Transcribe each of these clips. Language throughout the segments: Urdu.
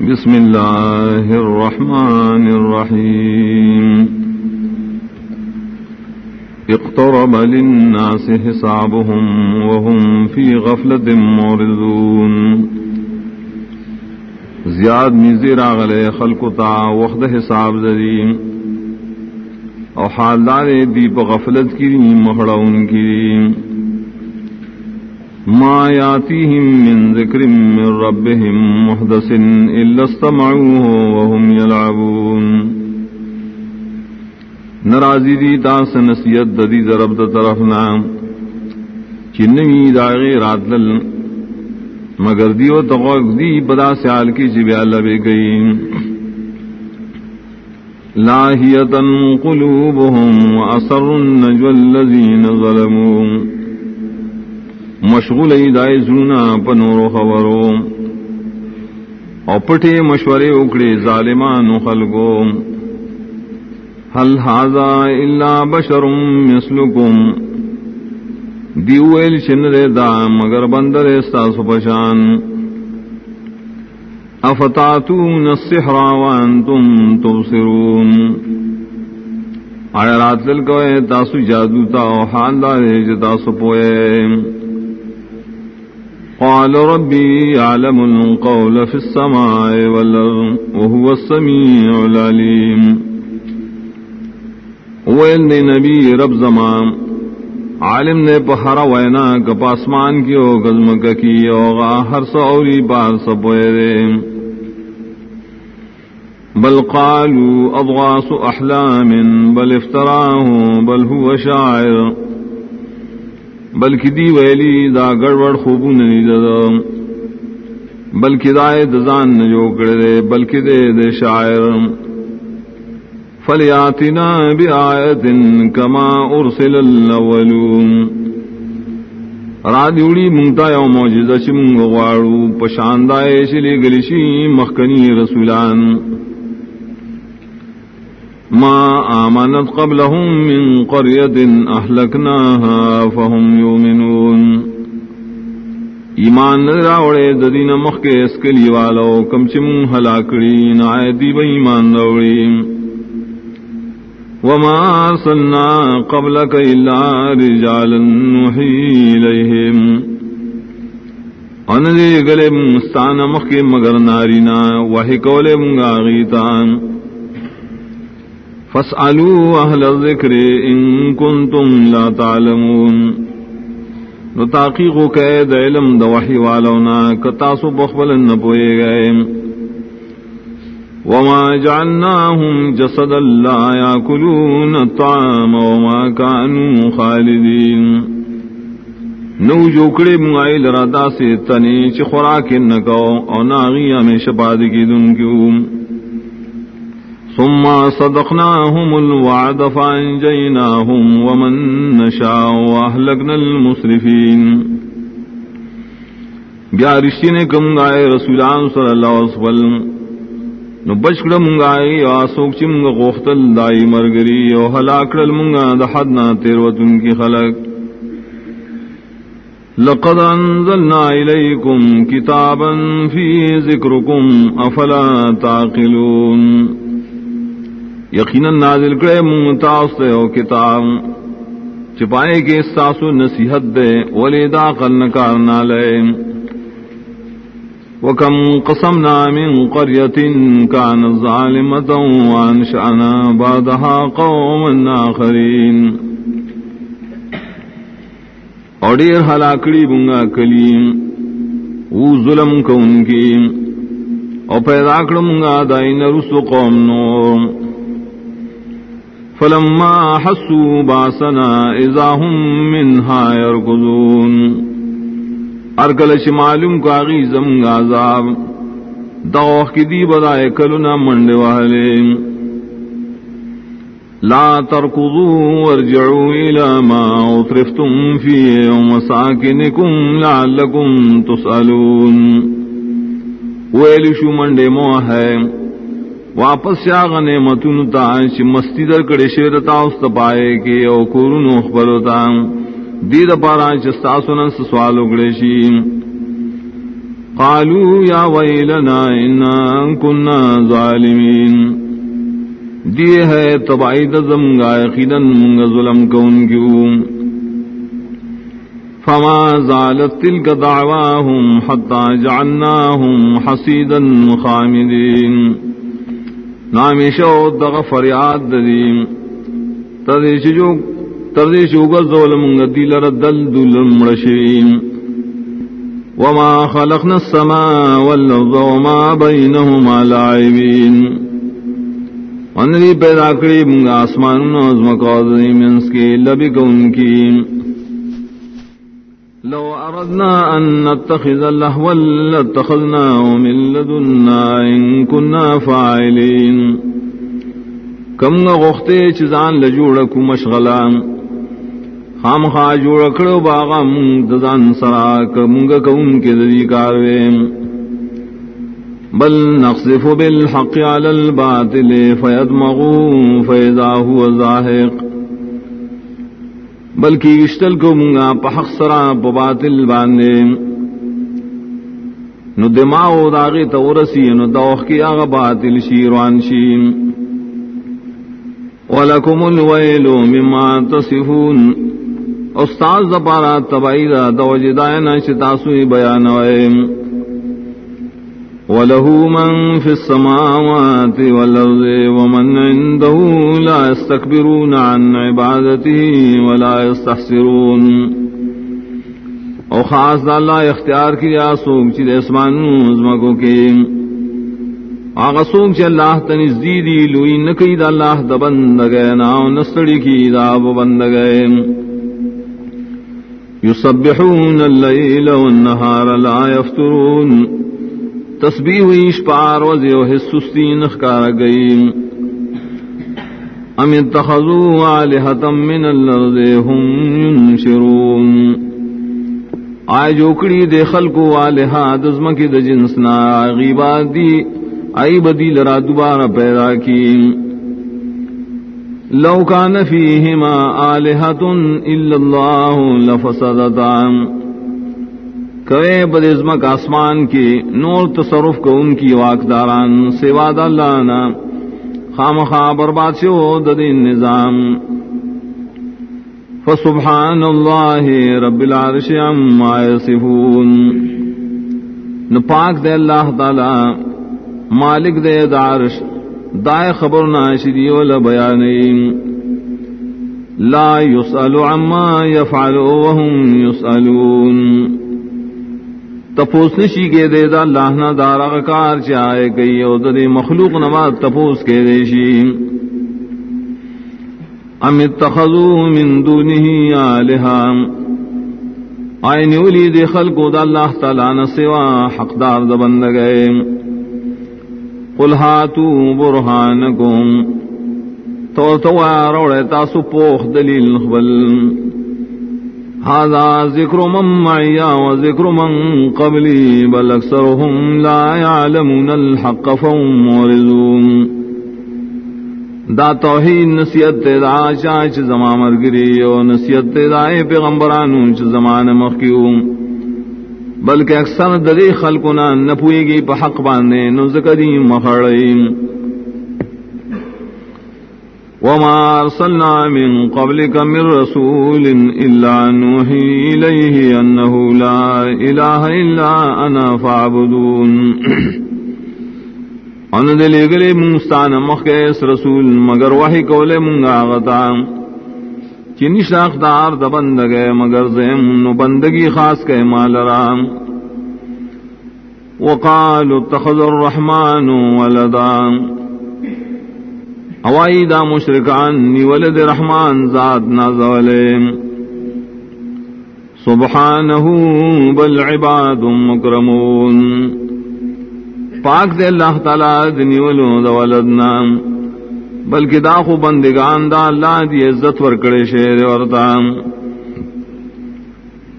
بسم الله الرحمن الرحيم اقترب للناس حسابهم وهم في غفلة معرضون زیاد مزیر آغلے خلق تا وقت حساب زدیم او حالدار دیپ غفلت کی محڑون کی ما ياتيهم من ذكر من ربهم محدث إلا استمعوه وهم يلعبون نرازی دی تاس نصیت ددی ضرب د طرف طرفنا چنوی داغی رات لل مگر دیو تغوک دی بدا سیال کی جبی اللہ بے گئی لاہیتا قلوبهم وأسر النجو الذين ظلمون مشغول دائے زونا پنورو خبرو. او پٹے مشورے اکڑے ظالمان خلقو. حل حاضا الا بشر مثلکم دیویل چن دے دا مگر بندر استاسو پشان. افتاتون السحر وانتم تبصرون. آیا رات للکوئے تاسو جادو تا حال دارے جتاسو پوئے. قال ربي يعلم القول في السماء والأرض وهو السميع العليم. ویل دے نبی رب زمان عالم نے پہرا وینا کپ آسمان کی او گزم کی اوغا ہر سوری بار سپوئے بل قالوا اضغاث احلام بل افتراه، بل هو شاعر۔ بلکہ دی ویلی دا گڑبڑ خوبو ننی دا. بلکہ دائے دزان نجو کرے بلکہ دے دے شاعر. فلیاتنا بی آیت کما ارسل الاولون را دیوڑی منگتا یو موجزہ چی منگ غوارو پشاندائے شلی گلشی مخکنی رسولان. ما آمنت قبلهم من قرية أهلكناها فهم يؤمنون. ایمان راوڑے ددین مخ کے اسکلی والو، کم چم ہلاکڑی نایتی ب ایمان روڑی وما سنا قبل کلا رجالن نوحی ان دے گلے مستان مخ کے مگر نارینا، وحی کولے منگا غیتان فاسألوا أهل الذكر إن كنتم لا تعلمون. نو تحقیق قید علم د وحی والونا کتاسو بخبل نپوئے گئے وما جعلناهم جسدا لا ياكلون الطعام وما كانوا خالدين نو جوکڑے منگائی لرادا سے تنی چی خوراک نکو او ناغی ہمیشہ پادکی دن کیوں ثم صدقناهم الوعد فانجيناهم ومن نشاء واهلكنا المسرفين. بیا رشتی نے کم گائے رسولان صلی اللہ علیہ وسلم، نو بچکڑ منگائی او آسوک چی منگا غوختل دائی مرگری، او حلاکڑل منگا دا دحدنا تیروتن کی خلق. لقد انزلنا الیکم کتابا فی ذکرکم، افلا تعقلون یقیناً نازل کرے ممتاز او کتاب۔ چپائے کے ساسو نصیحت دے، ولی دا قلن کارنا لے۔ وکم قسمنا من قریت کان ظالمتا وانشعنا بعدها قوما آخرین اور دیر حلاکڑی بنگا کلیم۔ او ظلم کون کی۔ اور پیدا کرمگا دائن رسو قوم نور فلما حسوا باسنا اذا هم منها يركضون. ارکل معلوم کا غیزم غازاب دوخ کی دی بدائے کلنا منڈ والے. لا تركضوا وارجعوا الى ما اطرفتم فيه ومساكنكم لعلكم تسألون. ویلو شو منڈے موہ ہے. واپس یا غنے متون تا چ مستی در کڑے شیر تا است پائے کے او کورن خبر تا دی د پارا چ تاسو نن سوال وګړي شي قالوا يا ويلنا إنا كنا ظالمين دیے ہے تبائی دزم گائے خیدن منگ ظلم کون کیوں فما زالت تلك دعواهم حتى جعلناهم حسيدا خامدين نامی شو دغ فریاد ددیم تردیش جو تردیش اوگل ظلم دل ردل دل مرشیم. وما خلقنا السماء والأرض وما بينهما لاعبين ونری پیدا کری منگا آسمان نوزم قوضی منس کی لبی کون کی لو اردنا ان نتخذ اللہو لاتخذنا من لدنا ان کننا فاعلین کم غختے چزان لجوڑکو مشغلان. خام خا جوڑ کڑو باغا مونگ دزان سراک مونگ کون کے ددی کاروے بل نقصف بالحق على الباطل فيدمغو فإذا هو زاهق بلکہ اشتل کو منگا پحق سرا باطل باندے۔ نو دماغ داغی تورسی نو دوخ کی آغا باطل شیروان شیم ولکم الویل مما تصفون۔ استاد زپارا تبائی دا دوج دائنا شتاسوی بیان وله من في السماوات والأرض ومن عنده لا يستكبرون عن عبادته ولا يستحسرون۔ او خاص دا اللہ اختیار کی جا سوک چی دے اسمان نوزمکو کے۔ آغا سوک چی اللہ تنزدی دی لوئی نکی دا اللہ دا بندگئے ناو نستڑی کی دا بندگئے يسبحون الليل والنهار لا يفترون تسبیح ویش پار وزی و حسستی نخکار گئی. ام اتخذوا آلہتا من الارض هم ينشرون. آئے جوکڑی دے خلقو آلہا دزمکی د جنسنا غیبات دی، آئی بدی لرا دوبارہ پیدا کی. لو كان فيهما آلهة إلا الله لفسدتا. کوئے بدزمک آسمان کی، نور تصرف کو ان کی واقداران سواد اللہ خام خواہ برباد سے ہو ددین نظام۔ فسبحان اللہ رب العرش عما يصفون نپاک دے اللہ تعالی، مالک دے دارش دائے خبر ناشدی ولا بیانین لا يسأل عما يفعل وهم يسألون تپوس نشی کے دے دا اللہ نہ دارا کار چاہے گئی او دے مخلوق نماز تپوس کے دے شی۔ ام اتخذوا من دونه آلہا۔ آئین اولی دے خلقو دا اللہ تعالی نہ سوا حقدار دا بندگئے۔ قل هاتوا برهانكم تو تو روڑے تاسو پوخ دلیل خبل هذا ذکر من معي وذكر من قبلي، بل اكثرهم لا يعلمون الحق فهم مورزون دا توحید نصیحت دا چاچ زمان مرگری و نصیحت دا پیغمبرانو چ زمان مخیوم بلکہ اکثر ددی خلقنا نپوئے گی پا حق باندے نزکدی مخڑیم وما ارسلنا من قبلك من رسول الا نوحي اليه انه لا اله الا انا فاعبدون. ان دل گلے مستان مخیس رسول مگر وحی کولے منگا غتام چنی شاخدار د بندگے مگر زیم نو بندگی خاص کے مال رام وقالوا اتخذ الرحمن ولدا. اوائی دا مشرکان، نی ولد رحمان ذات نازولے۔ سبحانه بل عباد مکرمون۔ پاک دے اللہ تعالی دنی ولو دا ولدنا۔ بلکہ دا خو بندگان دا اللہ دی عزت ورکڑے شیر ورتا۔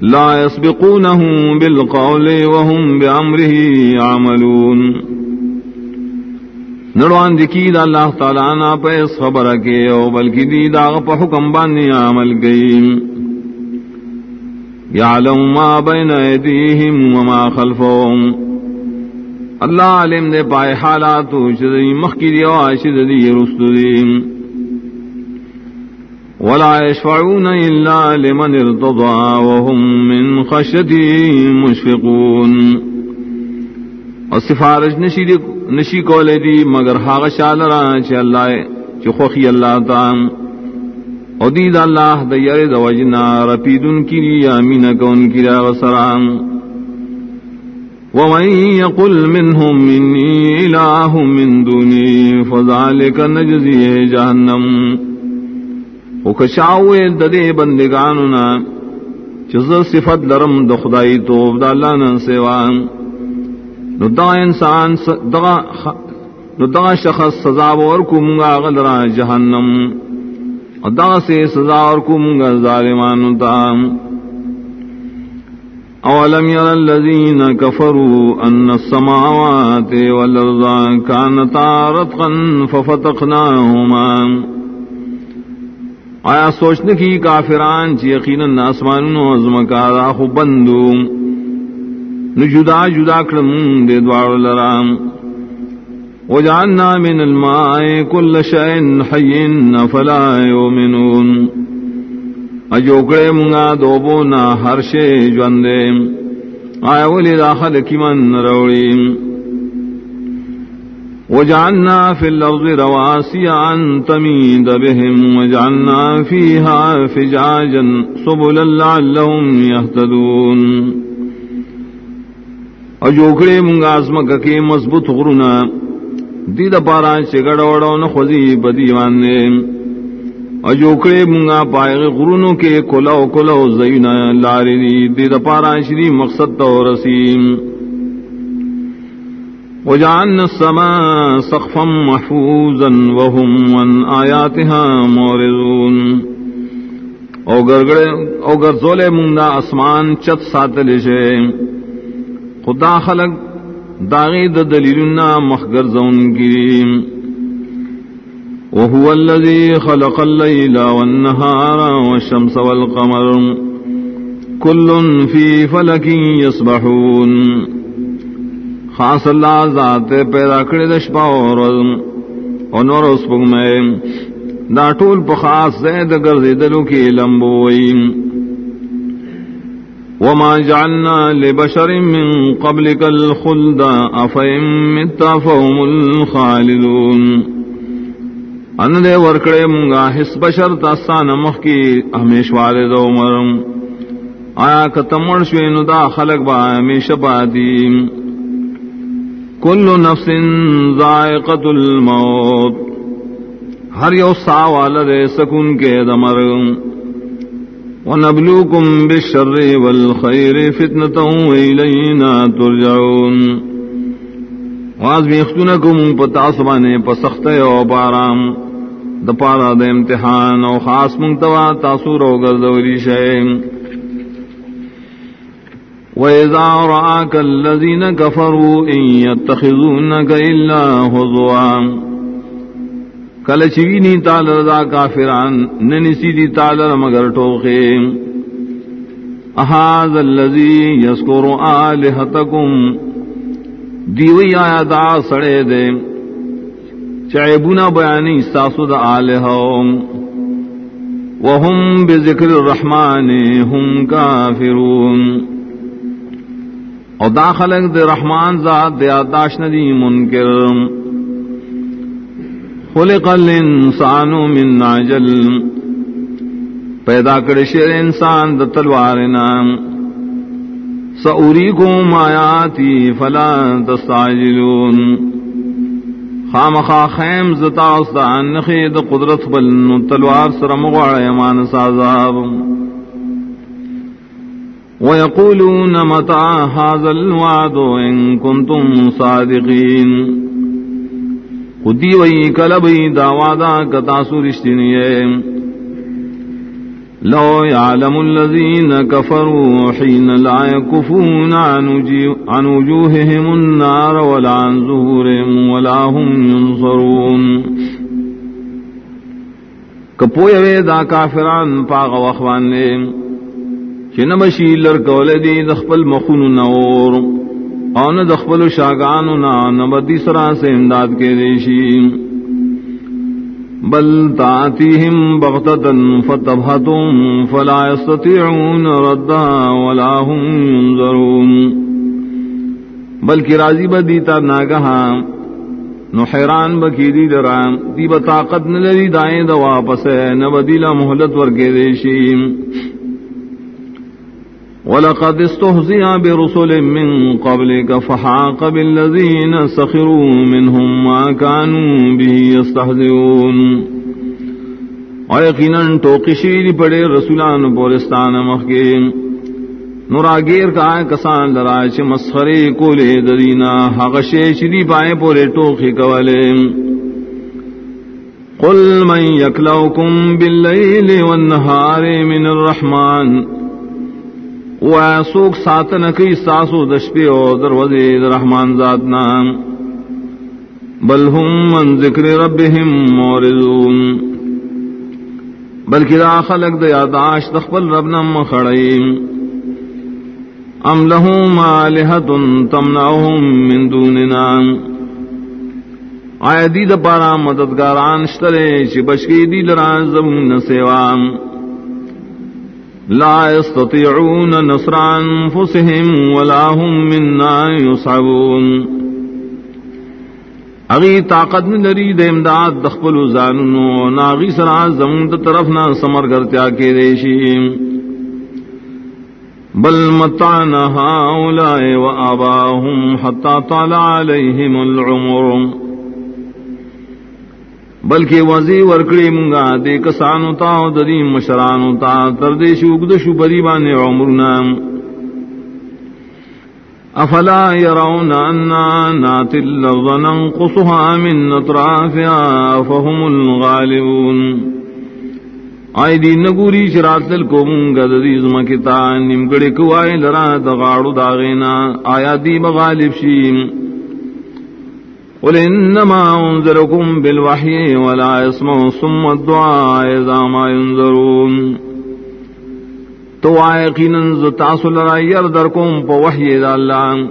لا يسبقونه بالقول وهم بأمره عملون۔ نروان دکی دا اللہ تعالیٰ نا پیس خبر کے او، بلکہ دی دا پا حکم بانی عمل گئی۔ یعلم ما بین ایدیہم وما خلفهم اللہ علم دے پائے حالات شدی مخکی واشد دی رست دی۔ ولا يشفعون إلا لمن ارتضى وهم من خشيته مشفقون۔ اور سفارش نشی کو لے دی، مگر ہاغ شال را چ اللہ چ خوخی اللہ تعالی اور دید اللہ دیر دوجنا رپیدن کی یا مین کون کی را سرام. ومن يقل منهم إني إله من دوني فذلك نجزيه جهنم وكشاوه بندگاننا چز صفت لرم دخدائی توب دا اللہ نن سیوان. نو دا انسان نو دا شخص سزا ورکو منگا غلرا جہنم اور دا سے سزا ورکو منگا ظالمان تام اولم ير الذين كفروا ان السماوات والارض كانتا رتقا ففتقناهما. آیا سوچنے کی کافران چی یقینا آسمان و ازمکارا خو بندو نجدا جدا کرم دے دوار لرام. وجعلنا من الماء كل شيء حي فلا يؤمنون اجوکڑے منگا دوبو نا ہر شے جوندے. آیا ولی داخل کی من روڑی وجعلنا في الأرض رواسي أن تميد بهم وجعلنا فيها فجاجا سبلا لعلهم يهتدون اجوکڑے منگا اسمک کے مضبوط غرنا دید پارا چگڑ وڑو نخوزی بدیوانے اجوکڑے منگا پائے غرونوں کے کلو کلو زینا لاری دی دید پارا شری مقصد تو رسیم وجعلنا السماء سقفا محفوظا وهم عن آياتها مورزون او گرگڑے او گرزولے منگا اسمان چت ساتل شے خدا خلق، داغی د دلیلنا مخگر زون گریم وهو الذي خلق الليل والنهار والشمس والقمر كل في فلك يسبحون خاص اللہ ذات پیدا کرے دشپا اور نور اس پگ میں، دا ٹول پا زید گرزی دلو کی لمبوئی. وما جعلنا لبشر من قبلك الخلد افئم متفهم الخالدون ان دے ورکڑے منگا حس بشر تاسان مخ کی ہمیش والے دو مرم آیا کتمڑ شوین دا خلق با ہمیش بادی کل نفس ذائقت الموت ہر یو سا والد سکن کے دمر ونبلوکم بالشر والخیر فتنتا ویلینا ترجعون. واز بیختونکم پتاسبانے پسختے و بارام دپارا د امتحان او خاص منتوا تاثر او گردوری شیم وَإِذَا رَآكَ الَّذِينَ كَفَرُوا إِن يَتَّخِذُونَكَ إِلَّا هُزُوًا. کل چوینی تالر دا کافران ننسی دی تالر مگر ٹوخے۔ احاذ اللذی یسکر آلہتکم۔ دیوی آیا دا سڑے دے۔ چعبنا بیانی ساسو دا آلہم وهم بذکر الرحمن هم کافرون۔ او دا خلق دے رحمان ذات دے آتاش ندی منکر۔ خلق الانسان من عجل. پیدا کرشیر انسان دا تلوارنا سأوریکم آیاتی فلا تستعجلون. خام خا خیم زتا نخی د قدرت بل تلوار سر مغوار یمان سازاب. ويقولون متى هذا الوعد إن كنتم صادقين خودی وئی کلبئی داوادا کتاسو رشتنیے لو يعلم الذين كفروا حين لا يكفون عن وجوههم النار ولا عن ظهورهم ولا هم ينصرون کپوئے دا کافران پاغ وخوان لے چنبشی لرکول دی دخپل مخون نور اون دخبل شاگان نا نبدی سرا سے امداد کے دیشی۔ بل تاتیہم بغتتن فتبہتم فلا يستطيعون ردا ولا هم ينظرون بلکہ راضی بدیتا ناگہا، نو حیران بکی دی درام دی بطاقت نلری دائیں دا واپس نبدیلا محلت ورگے دیشیم ولقد استهزئ برسل من قبلك فحاق بالذين سخروا منهم ما كانوا به يستهزئون. اور یقینا ٹوکشی پڑے رسولان پورستان مخکے. نوراگیر کا کسان لراچ مسخرے کولے درینا حقشے شدی پائے پورے ٹوکی کولے. قل من يكلوكم بالليل والنهار من الرحمن. سوک ساتن کئی ساسو دشپی او دروازے رحمان ذات نام بل هم من ذکر ربهم مورزون بلکہ دا خلق دا یاداش دخبل ربنا مخڑیم ام لهم آلہت تمنعهم من دوننا. آیا دی دا پارا مددگاران شترے چی بشکی دی لران زمون سیوام لا يستطيعون نصر انفسهم ولا هم منا يصعبون. اغي طاقت میں نری دے امداد دخبل زانو ناغی سرا زمون طرف نہ سمر کرتیا کے دیشی بل متعنا هؤلاء وآباهم حتى طال عليهم العمر. بلکہ وزی ورکڑی منگا دے کسانو تا ددی مشرانو تا تردے شوگد شو بری بانے عمرنا۔ افلا يرون أنا ناتي الأرض ننقصها من أطرافها فهم الغالبون۔ آئی دی نگوری چرات للکو منگا دی زمکتا نمگڑی کوائی لرا دغاڑو داغینا۔ آیا دی بغالب شیم۔ قل انما انذركم بالوحي ولا يسمع ثم الدعاء اذا ما ينذرون. تو یقینا تاسل را ير دركم په وحي ذا الله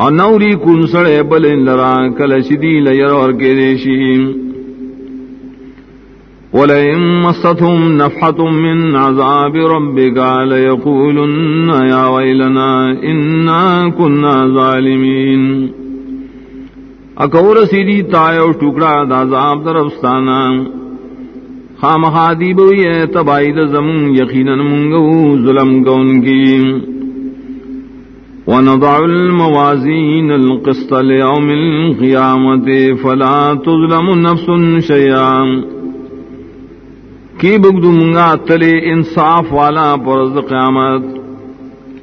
او نوري كن سړې بل لرا کل شدي لير ور کې دي ولئن مستهم نفحة من عذاب ربك ليقولن يا ويلنا إنا كنا ظالمين. اکور سیدی تایو ٹکڑا دازاب درفستانا خام خادی بوئی تبائی دزم یقینا منگو ظلم گون کی۔ ونضع الموازین القسط لیوم القیامت فلا تظلم نفس شیئا کی بگدو منگا تلے انصاف والا پرز قیامت۔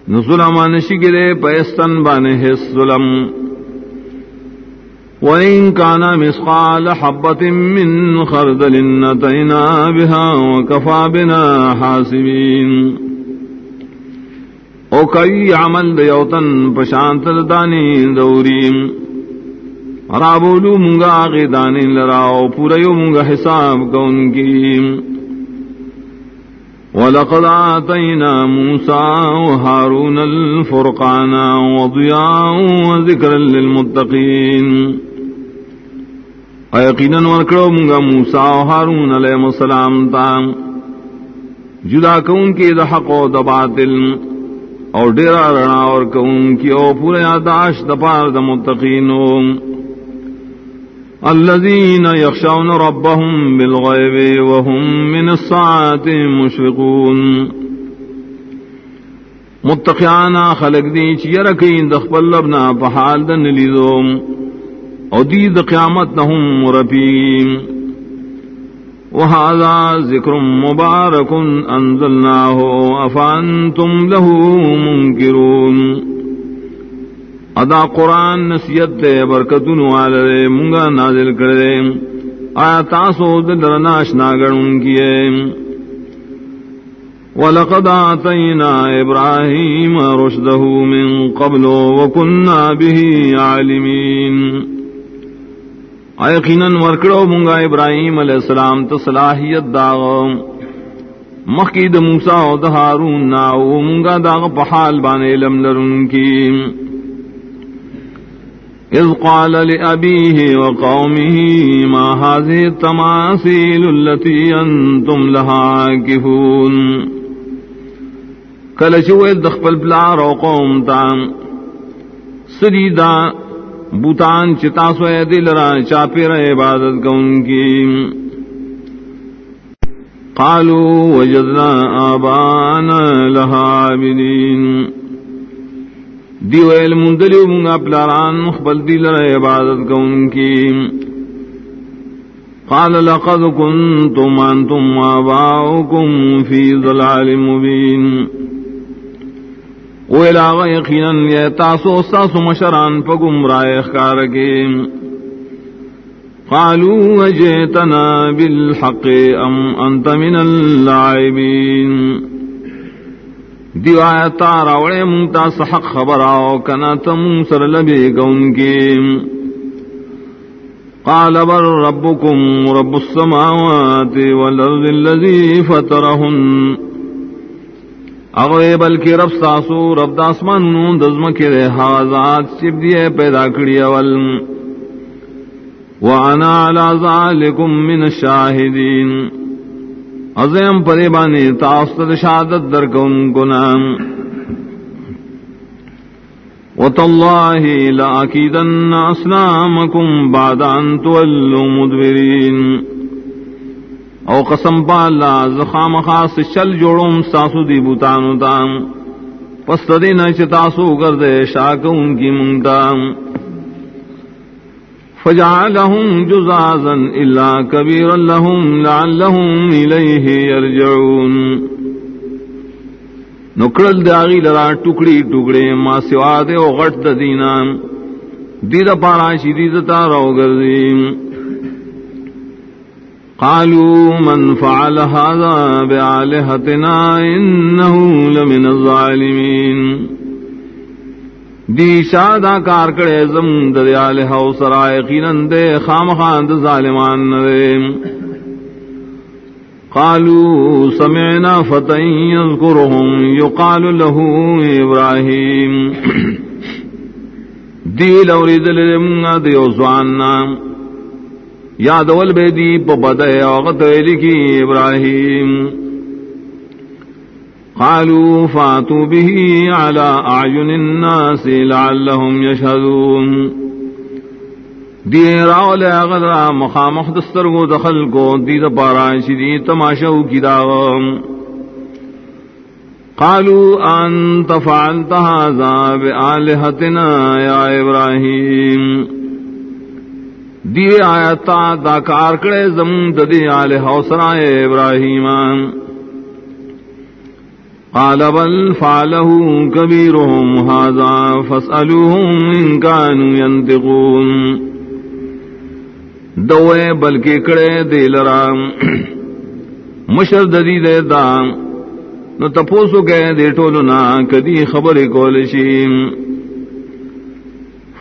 نظلم نشگرے پیستن بانے ظلم۔ وإن كان مسقال حبة من خردل نتينا بها وكفى بنا حاسبين او کئی عمل دیوتن پشانت دانی دوریم رابولو منگا آغی دانی لراو پوریو منگا حساب کون کی ولقد آتينا موسى وهارون الفرقان وضياء وذكرا للمتقين یقیناً ورکڑو منگا موسا ہارون علیہ السلام تام جدا کون کی دحق و دباطل اور ڈیرا رنا اور کون کی او پورے یاداش دپار دمتقین الذين يخشون ربهم بالغيب وهم من الساعة مشفقون. متقیانا خلق دی چیرکین دخبل لبنا پحال دن لیدوم او دید قیامت نہم مرپیم وهذا ذکر مبارک انزلناه افانتم له منکرون ادا قرآن نصیت دے برکتن والے منگا نازل کرے آیا تاسو دلرناش ناگرن کیے وَلَقَدْ آتَيْنَا إِبْرَاهِيمَ رُشْدَهُ مِن قَبْلُ وَكُنَّا بِهِ عَالِمِينَ۔ یقیناً ورکڑو منگا ابراہیم علیہ السلام تو صلاحیت داغ مخید موسا او دہارون ناو. منگا داغ پحال بانے لم لرن کی. اذ قال لأبيه وقومه ما هذه التماثيل التي أنتم لها كفون کل چوئل دخپل پلار و تام سدیدہ بوتان چتا سوئے دل را چاپیر عبادت کو ان کی قالوا وجدنا آبانا لها عابدين دیو علم دلیو منگا پلاران مخبل دل را عبادت کو ان کی قال لقد كنتم انتم واباؤكم في ضلال مبين ویلا یقینا یہ تاسو ساسو مشران پا گمراہ اخکار کے قالوا وجئتنا بالحق ام انت من اللاعبین. دیو آیتا راوڑے منتا سحق خبر آو کنا تم سر لبے گون کے قال بر ربكم رب السماوات والارض الذي فطرهن. اغوے بلکہ رب ساسو، رب داسمان دزم کے رے حاضات چپ دیے پیدا کری اول وانا علی ذالکم من الشاہدین عظیم پدے بانے تاستد شہادت در کن کنام وتاللہ لاکیدن اسلامکم بعد ان تولوا مدبرین. او قسم پا اللہ زخام خاص چل جوڑوں ساسو دی بوتانو تام پس تدی نچ تاسو گردے شاک ان کی منگتا فجعلهم جزازا الا كبيرا لهم لعلهم اليه يرجعون نکڑل داغی لرا ٹکڑی ٹکڑے ما سوا دے او غٹ دینا دید پارا شدید تارو گردیم. قالوا من فعل هذا بعالهتنا إنه لمن الظالمين. دی شادا کار کرے زم دریال ہو سرائے قینن دے خام خاند ظالمان دے. قالوا سمعنا فتن يذكرهم، يقال له ابراهيم دی لوری دل من دیو زواننا. یاد ول بے دی پدے اوغت لکی ابراہیم. قالوا فاتوا به على اعين الناس لعلهم يشهدون دی راو لے غدرا مخامخ دستر کو دخل کو دی پارا شدی تماشو کی داغم قالوا انت فعلت هذا بآلهتنا يا ابراهيم دی آیتا دا کار کرے زم ددی آل حوصلہ ابراہیم۔ قال بل فعله كبيرهم هذا فاسألوهم إن كانوا ينطقون دوے بلکہ کڑے دے لرام مشر ددی دے دام نو تپوسو گئے دے ٹولنا کدی خبر کولشیم۔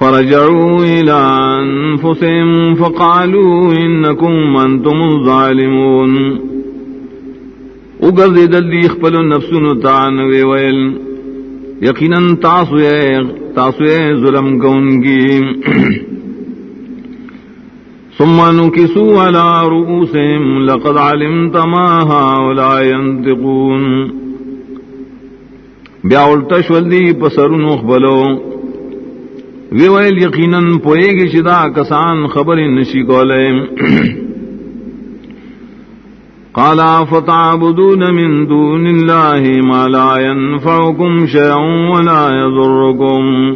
فرجعوا إلى أنفسهم فقالوا إنكم أنتم الظالمون. اگر دل دی خپل نفس نو تان وی ویل. یقینا تاسو تاسو ظلم کون کی ثم نكسوا على رؤوسهم، لقد علمت ما هؤلاء ينطقون. بیا الٹا شول دی پسرونو خپلو. وی ویل یقیناً پوئے گی شدا کسان خبر نشی کولے۔ قال فتعبدون من دون الله ما لا ينفعكم شيئا ولا يضركم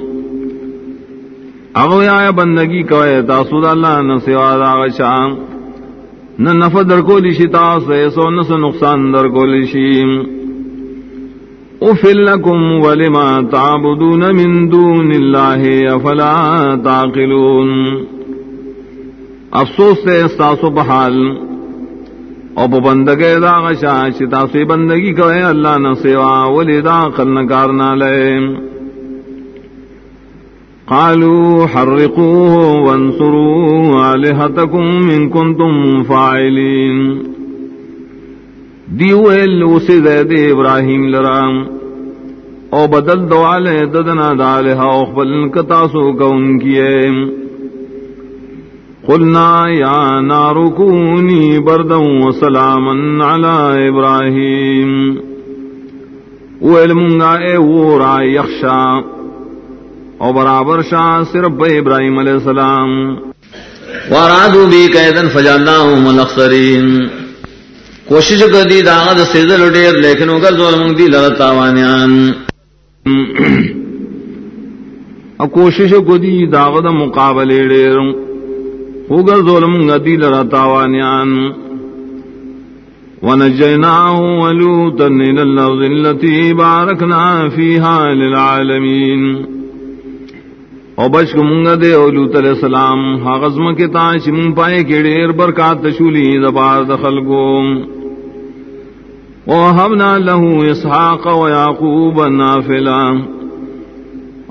اگو یا بندگی کوئے تاسود اللہ نہ سوا دا نہ نفع در کو لشی تاسو سو نقصان در کو لشی افل لكم ولما تعبدون من دون الله افلا تعقلون افسوس سے استاسو بحال۔ او پا بندگے دا غشا چتاسو بندگی کوئے اللہ نہ سوا، ولی دا قلن کارنا لے۔ قالوا حرقوه وانصروا آلهتكم من كنتم فاعلين دیویل اسی زید ابراہیم لرام. او بدل دوالے ددنا دالہ اخبل کتاسو کون کیے. قلنا یا نار کونی بردا وسلاما علی ابراہیم. ویلمنگا اے وورا یخشا. او برابر شاہ صرف ابراہیم علیہ السلام. وارادو بی قیدن فجالناہم الاخسرین کوشش کر دی داغت سیزل ڈیر لیکن اگر ظلم دی لڑا تاوانیان۔ کوشش کو دی داغت مقابلے ڈیر۔ اگر ظلم دی لڑا تاوانیان۔ ونجيناه ولوطا إلى الأرض التي باركنا فيها للعالمين۔ او بچ منگا دے اولوت علیہ السلام حغزم کے تاش من پائے کے ڈیر برکات شولی زبار دخل کو وہبنا له اسحاق و یعقوب نافلا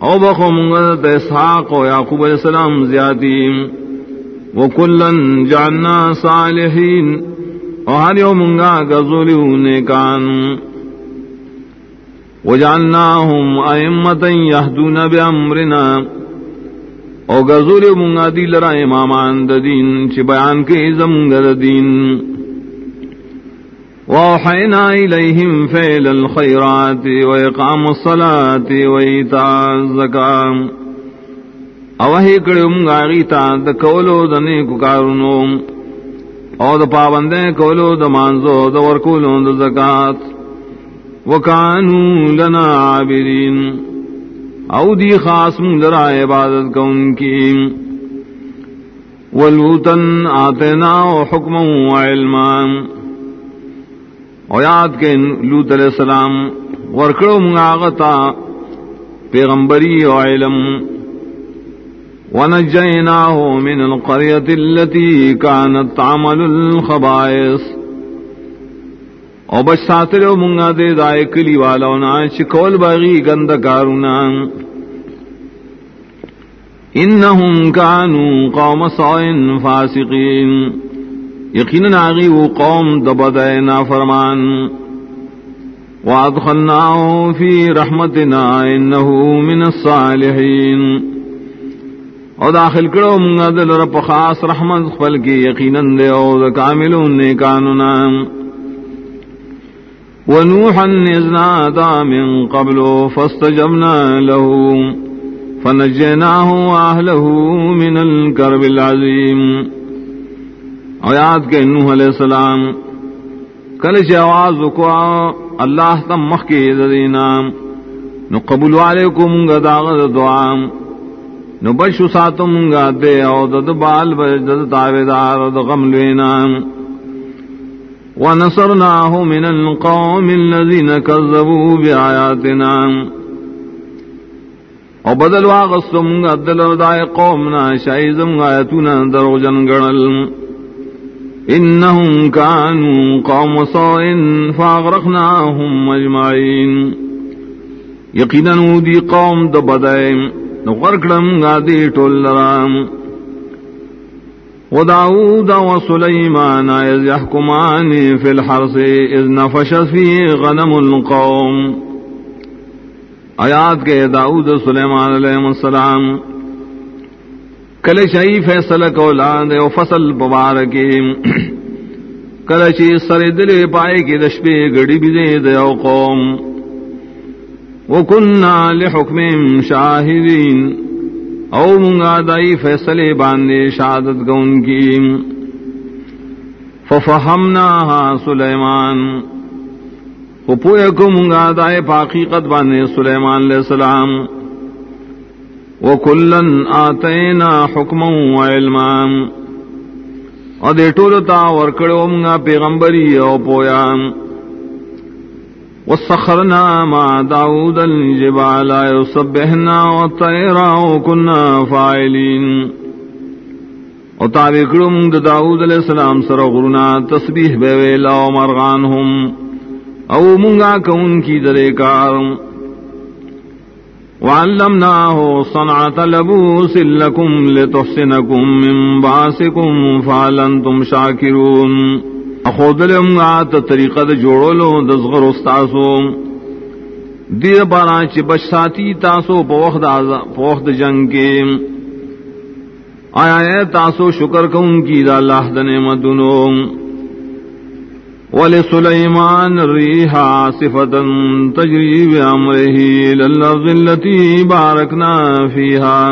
او بخو منگا دے اسحاق و یعقوب علیہ السلام زیادی وکلن جعلنا صالحین اور ہر یو منگا گزولیو نیکان وجعلناهم ائمة يهدون بأمرنا. او گزور منگا دی لرا امامان دین چ بیان کے زمگر دین وحینا الیہم فعل الخیرات و اقام الصلاة و ایتاء الزکام او ہی دا کولو دا نیکو کارونو او دا پابندے کولو دا مانزو دا ورکولو دا زکاة وکانو لنا عابرین او دی خاص لرا عبادت کو ان کی ولوتن آتنا و حکم و علما او یاد کے لوت علیہ السلام ورکڑو منگاغتا پیغمبری و علم. ونجيناه من القرية التي كانت تعمل الخبائث. او بچ ساتر منگا دے دائے کلی والا چکول باغی گند کارونا انہم کانو قوم صائن فاسقین. یقینا آغی وہ قوم دبدے نافرمان. وادخلناہو فی رحمتنا انہو من الصالحین او داخل کرو منگا دل رب خاص رحمت خفل کی یقینا دے او دا کاملون نیکانونا. ونوحا إذ نادى من قبل فاستجبنا له فنجيناه وأهله من الكرب العظیم العظيم آیات کے نوح علیہ السلام کل سے آواز کو اللہ تم مخ کے دینا نو قبول علیکم گداغ دعا نو بشو ساتم گا دے او دد بال بج دد تاویدار دد غم لینام ونصرناه من القوم الذين كذبوا بآياتنا۔ او بدل واغستم عدل دای قومنا شایزم آیتنا درو جنگل انهم كانوا قوم صاء فاغرقناهم مجمعين یقینا دی قوم د بدای نو غرقلم غادي ټول لرام وداود وسليمان إذ يحكمان في الحرس، إذ نفش فيه غنم القوم. آیات کے داؤد سلیمان علیہ السلام کل شئی فیصل کو لان او فصل مبارکی۔ کل شی سر دل پائے کی دشپے گڑی بھی دے او قوم۔ وکننا لحکم شاہدین۔ او منگا دائی فیصلے باندے شہادت گون کی۔ ففہمناہا سلیمان۔ پوئے کو منگا دائے پاقیقت باندے سلیمان علیہ السلام۔ وہ کلن آتینا حکم و علمان اور دے ٹولتا ورکڑو منگا پیغمبری او پویام وسخرنا مع داود الجبال يسبحنا والطير وكنا فاعلين۔ او تابع کرم داود علیہ السلام سر غرنا تسبیح بے ویلا و مرغان ہم او منگا کون کی درے کار۔ وعلمناه صنعة لبوس لكم لتحسنكم من باسكم فعلنتم شاكرون اخودل امگا طریقہ دا جوڑو لو دزغر استاسو دیر بارا چی بچ ساتی تاسو پوخت جنگ کے آیا اے تاسو شکر کون کی دا اللہ دا نعمتنو ولسليمان الريح عاصفة تجري بأمره للأرض التي باركنا فيها.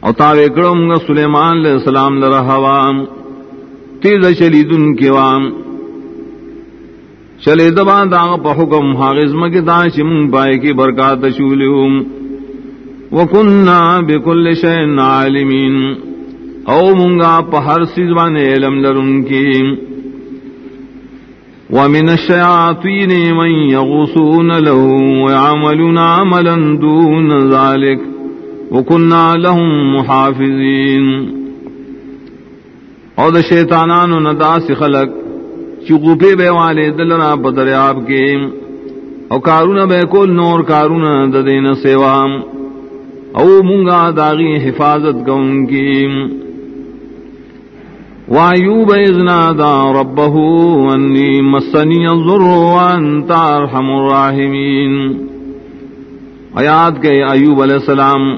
او تاوے کرم گا سلیمان علیہ السلام لرا ہوام تیز شلیدن کی وام چلے دبان داغ پا حکم حاغزم کی داشم پائے کی برکات شولیوم وکننا بکل شین عالمین. او منگا پہر سیزوان علم لرن کی. ومن الشیاطین من یغسون له ويعملون عملا دون ذلك وكنا لهم محافظین او دا شیطانانو نداس خلق چگوپے بے والے دلنا بدریاب کے. او کارون بے کول نور کارون ددین سیوام. او منگا داغی حفاظت گون کی. وایوب اذ نادى ربه اني مسني الضر وانت ارحم الراحمين۔ آیات کے ایوب علیہ السلام،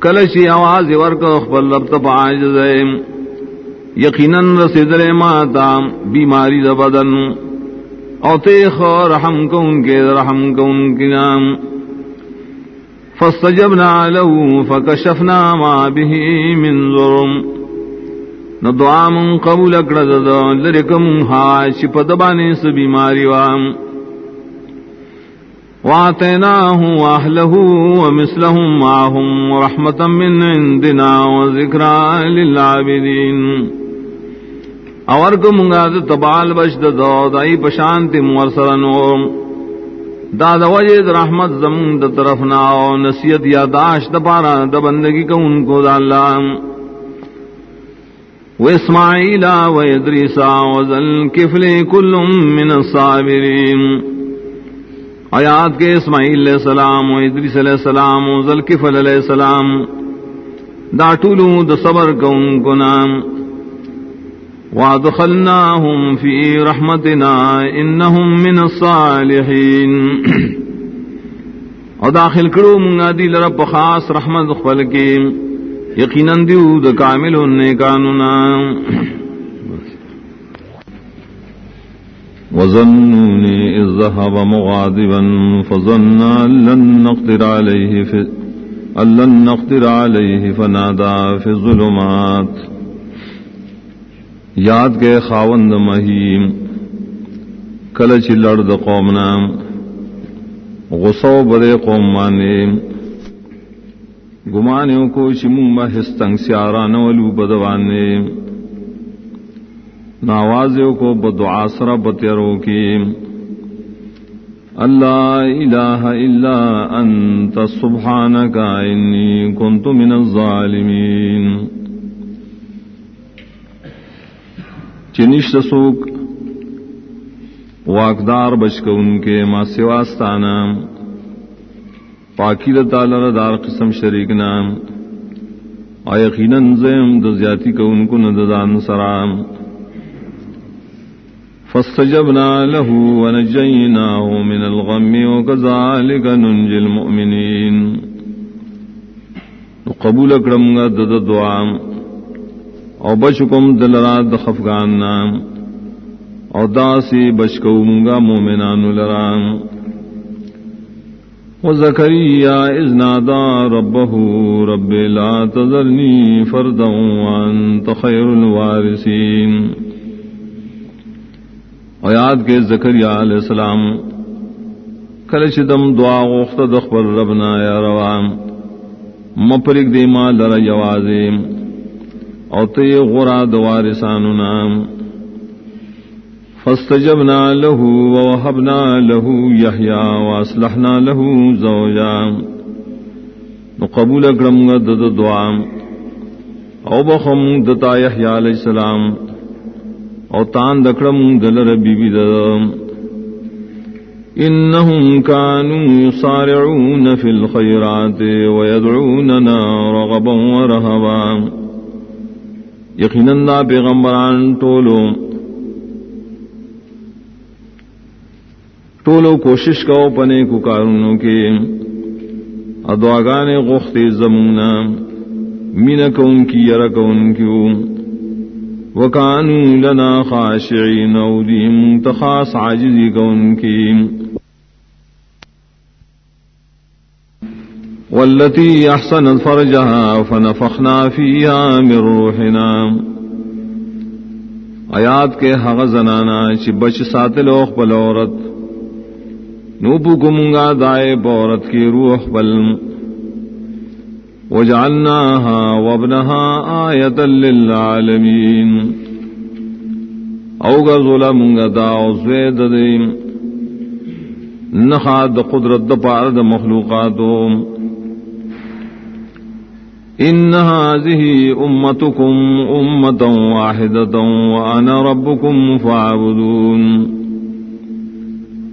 کلشی آواز ورک خپل رب تپ عاجز یقینا رسیدل ماتا بیماری دا بدن۔ او تیخ رحم کون کے، رحم کون کے نام۔ فاستجبنا له فكشفنا ما به من ضرم نو دعا من قبول اکڑا دا، لرکم ہا شپد بانی س بیماری وام. واتیناہ واہلہ ومثلہم معہم ورحمتا من عندنا وذکرا للعابدین. اورکم گا دا تبال بشد دا، دائی پشانتی مورسرنو دا دا وجد رحمت زمون دا طرفنا و نصیت یاداشت پارا دا بندگی کا ان کو دا اللہ. وإسماعيل وإدريس وذل كفل كل من الصابرين. آیات کے اسماعیل علیہ السلام و ادریس علیہ السلام و ذلکفل علیہ السلام، دا طولو دا صبر کون کو نام. وادخلناهم في رحمتنا انهم من الصالحين. او داخل کرو منگا دی لرب خاص رحمت خفل کے یقیناً دیو دا کامل اننے کانونا وظنوني إذ ذهب مغاضبا فظن لن نقدر عليه في أن لن نقدر عليه فنادى في الظلمات. یاد کے خاوند مہیم، کلچ لڑد قومنا. غصو برے قوم مانیم. گمانوں کو چموں بہستنگ سیارا نولو بدوانے۔ نوازوں کو بدعاسر بتروں کی۔ اللہ الہ الا انت سبحانک انی کنت من الظالمین۔ چنشت سوک، واقدار بچ ان کے ماں سواستانہ پاکی تعالی دار قسم شریک نام. آ، یقیناً زیم د زیاتی کو ان کو ندان سرام فاستجبنا له ونجيناه من الغم وكذلك ننجي المؤمنين قبول اکرم گا دد دعا او بچکم دلرا دخفگان نام. او داسی بچکم گا مومنان لرام. وزكريا إذ نادى ربه رب لا تذرني فردا وأنت خير الوارثين. ویاد کے زکریا علیہ السلام کلش دم دعا غخت دخبر ربنا یا روام مپرک دیما لر یوازیم. او تی غرا دوارساننا فاستجبنا له ووهبنا له يحيى واصلحنا له زوجا. نقبول اکرم دد دعا. او بخم دتا يحيى عليه السلام. او تان دکرم دلر بی بی دد. انهم كانوا يصارعون في الخيرات ويدعوننا رغبا ورهبا یقیناً دا پیغمبران ٹولو ٹولو کوشش کو پنے کو کارونوں کے ادواگان غخت زمونا مین کو ان کی یر کو ان کیوں وکانو لنا خاشعین او دیم تخاص عاجزی کو ان کی والتي أحسنت فرجها فنفخنا فيها من روحنا. آیات کے حق زنانا چی بچ ساتل اوخ بل عورت نوپو کمنگا دائے بورت کی روح بل۔ وجعلناها وابنها آیتا للعالمین۔ اوگا ظلمنگا داو زوید دیم۔ نخاد قدرت دا پارد مخلوقاتو۔ ان هذه امتكم امه واحده وانا ربكم فاعبدون۔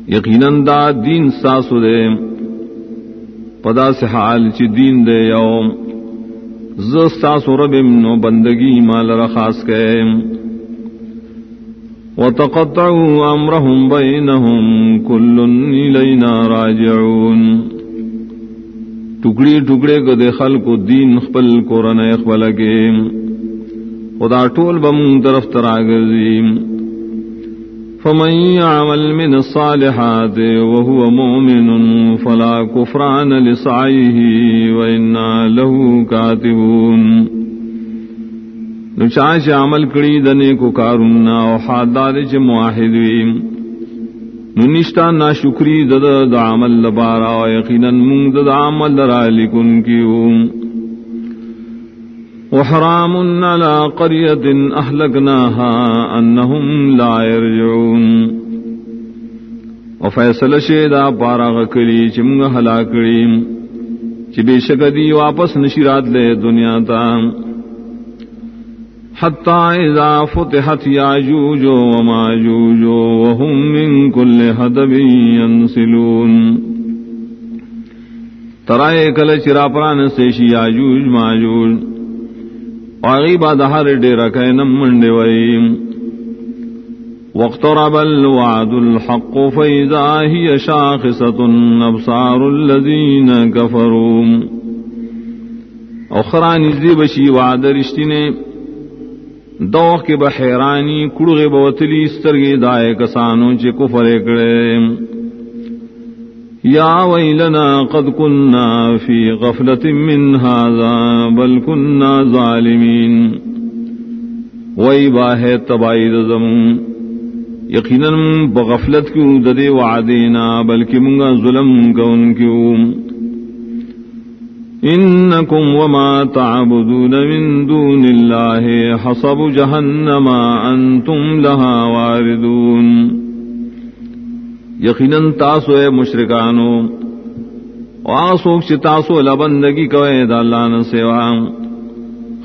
یقینا دا دین ساسو دے پدا سے حال چی دین دے یوم ز ساسو رب نو بندگی مال رخاص کے وتقطعوا امرهم بينهم، كل الينا راجعون. ٹکڑی ٹکڑے کو دے خل کو دین خپل کو رن اخبل کے خدا ٹول بم طرف ترا فمن يعمل من الصالحات وهو مؤمن فلا كفران لسعيه وإنا له كاتبون نچاچ عمل کڑی دنے کو کارنا او حادار چ معاہدویم نشتا نا شکری دد دا عمل لبارا یقینا من دد عمل لرا لکن کیوں وحرام على قرية أهلكناها أنهم لا يرجعون. وفیصل شیدا پارا غکلی چمگ ہلاکڑی چی بے شک واپس نشیرات لے دنیا تام حتى إذا فتحت ياجوج وماجوج وهم من كل هدب ينسلون ترائے کل چرا پران سیشی یاجوج ماجوج واغیبا دہر ڈیرا کینم منڈے ویم واقترب الوعد الحق فإذا هي شاخصة أبصار الذين كفروا. أخرى نزي بشي وعد رشتنے دوخ کے بحیرانی کڑغے بوتلی استرگی دائے کسانوں چے کفر اکڑے یا ویلنا قد کننا فی غفلت من هذا، بل کننا ظالمین وی باہے تبائی دزمون یقینا بغفلت کیوں ددے وعدینا، بلکہ منگا ظلم کون کیوں؟ إنكم وما تعبدون من دون الله حصب جهنم أنتم لها واردون. یقینا تاسو اے مشرکانو. واسوک چ تاسو لبندگی کوئے دا اللہ نہ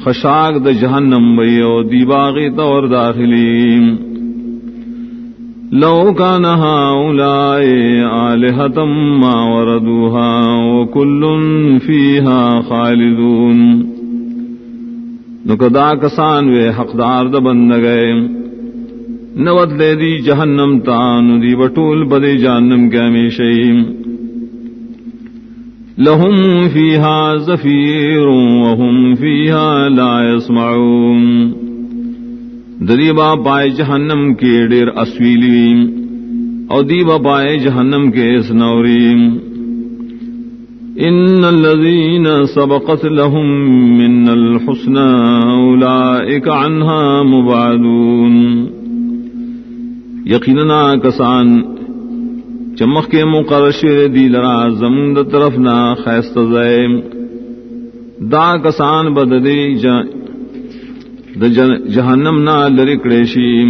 خشاک د جہنم بیو دی باغی طور داخلیم لو كان هؤلاء آلهة ما وردوها وكل فيها خالدون. نکدا کسان وے حقدار د بند گئے نوت لے دی جہنم تان، دی بٹول بدے جہنم کے ہمیشہ لهم فيها زفير وهم فيها لا يسمعون دریبا پائے جہنم کے ڈیر اسویلی۔ اور دیبا پائے جہنم کے سنوری ان الذين سبقت لهم من الحسنى اولئك عنها مبعدون۔ یقینا کسان چمخ کے مقرشر دی لرا زمون زمین طرف نہ خیست زیم. دا کسان بددی جان جہنم نہ لرکڑیشی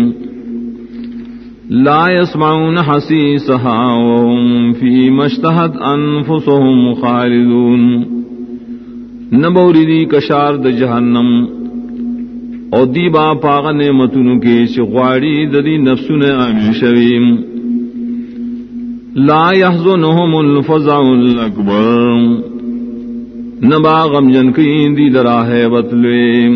لا يسمعون حسيسها وهم في مشتهت أنفسهم خالدون. نبوری دی کشار د جہنم او دی با پاغ نعمتونو کے شغواڑی ددی نفسون امین شویم لا يحزنهم الفزع الاکبر. نبا غم جن کی دی دراہ بطلویم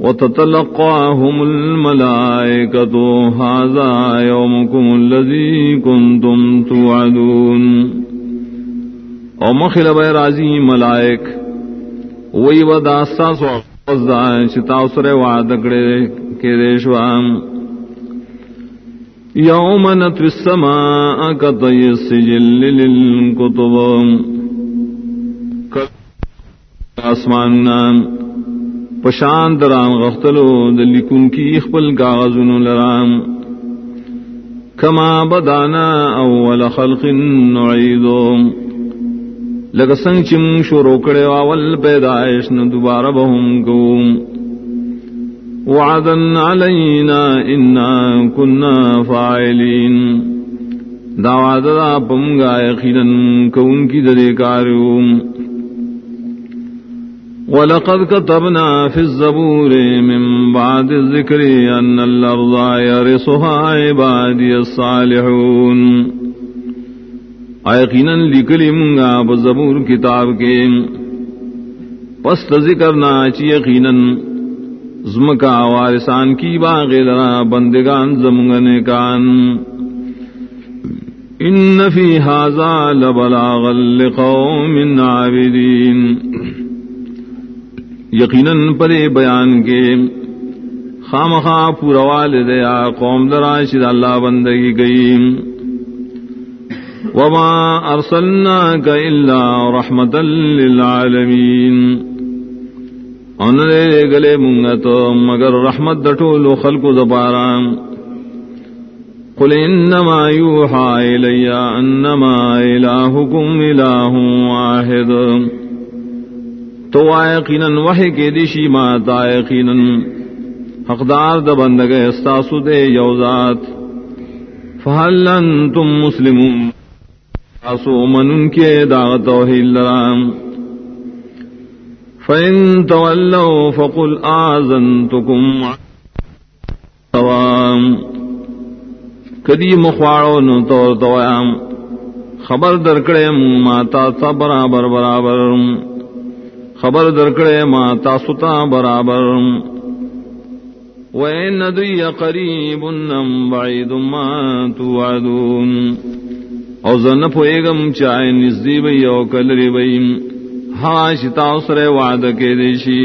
وتتلقاهم الملائكة هذا يومكم الذي كنتم توعدون. ومخل بيرازي ملائك ويودا ساس وقضاء شتاوسر وعدقر كريشوام يوم نطوي السماء كطي السجل للكتب آسمان پشانت رام غختلو دلکن کی اخبل کاغذن لرام۔ کما بدانا اول خلق نعیدو۔ لگا سنگ چم شروع کرے اول پیدائش نہ دوبارہ بہم کو۔ وعدا علینا انا کنا فاعلین۔ دعوات دا پمگا یقینا کون کی درے کاریوں ولقد كتبنا في الزبور من بعد الذكر أن الأرض يرسها عبادي الصالحون۔ آیقینا لکلی منگا بزبور کتاب کے۔ پست ذکر ناچ یقینا زمکا وارسان کی باغی لرا بندگان زمگن کان ان فی هذا لبلاغا لقوم عابدین۔ یقیناً پرے بیان کے خام خواہ پورا والدیا قوم دراشد اللہ بندگی گئی۔ وما ارسلناك الا رحمتا للعالمین انرے گلے منگتو مگر رحمت دٹول خلق دبارا قل انما يوحى الي انما الهكم اله واحد. تو یقینا وحی کے دشی ماتا یقینا. حقدار د بندگ استاسو دے یوزات. فہل انتم مسلمون؟ اسو من کے دعوت توحید لرام فإن تولوا فقل آذنتكم توام کدی مخواړو نو تو توام خبر درکړې ماتا تا برابر برابر. خبر درکڑے ما تاستا برابر. وین دی قریب نم بعید ما توعدون. او زن پویگم چائے نزدی بی او کلری بی ہاش تاثر وعد کے دیشی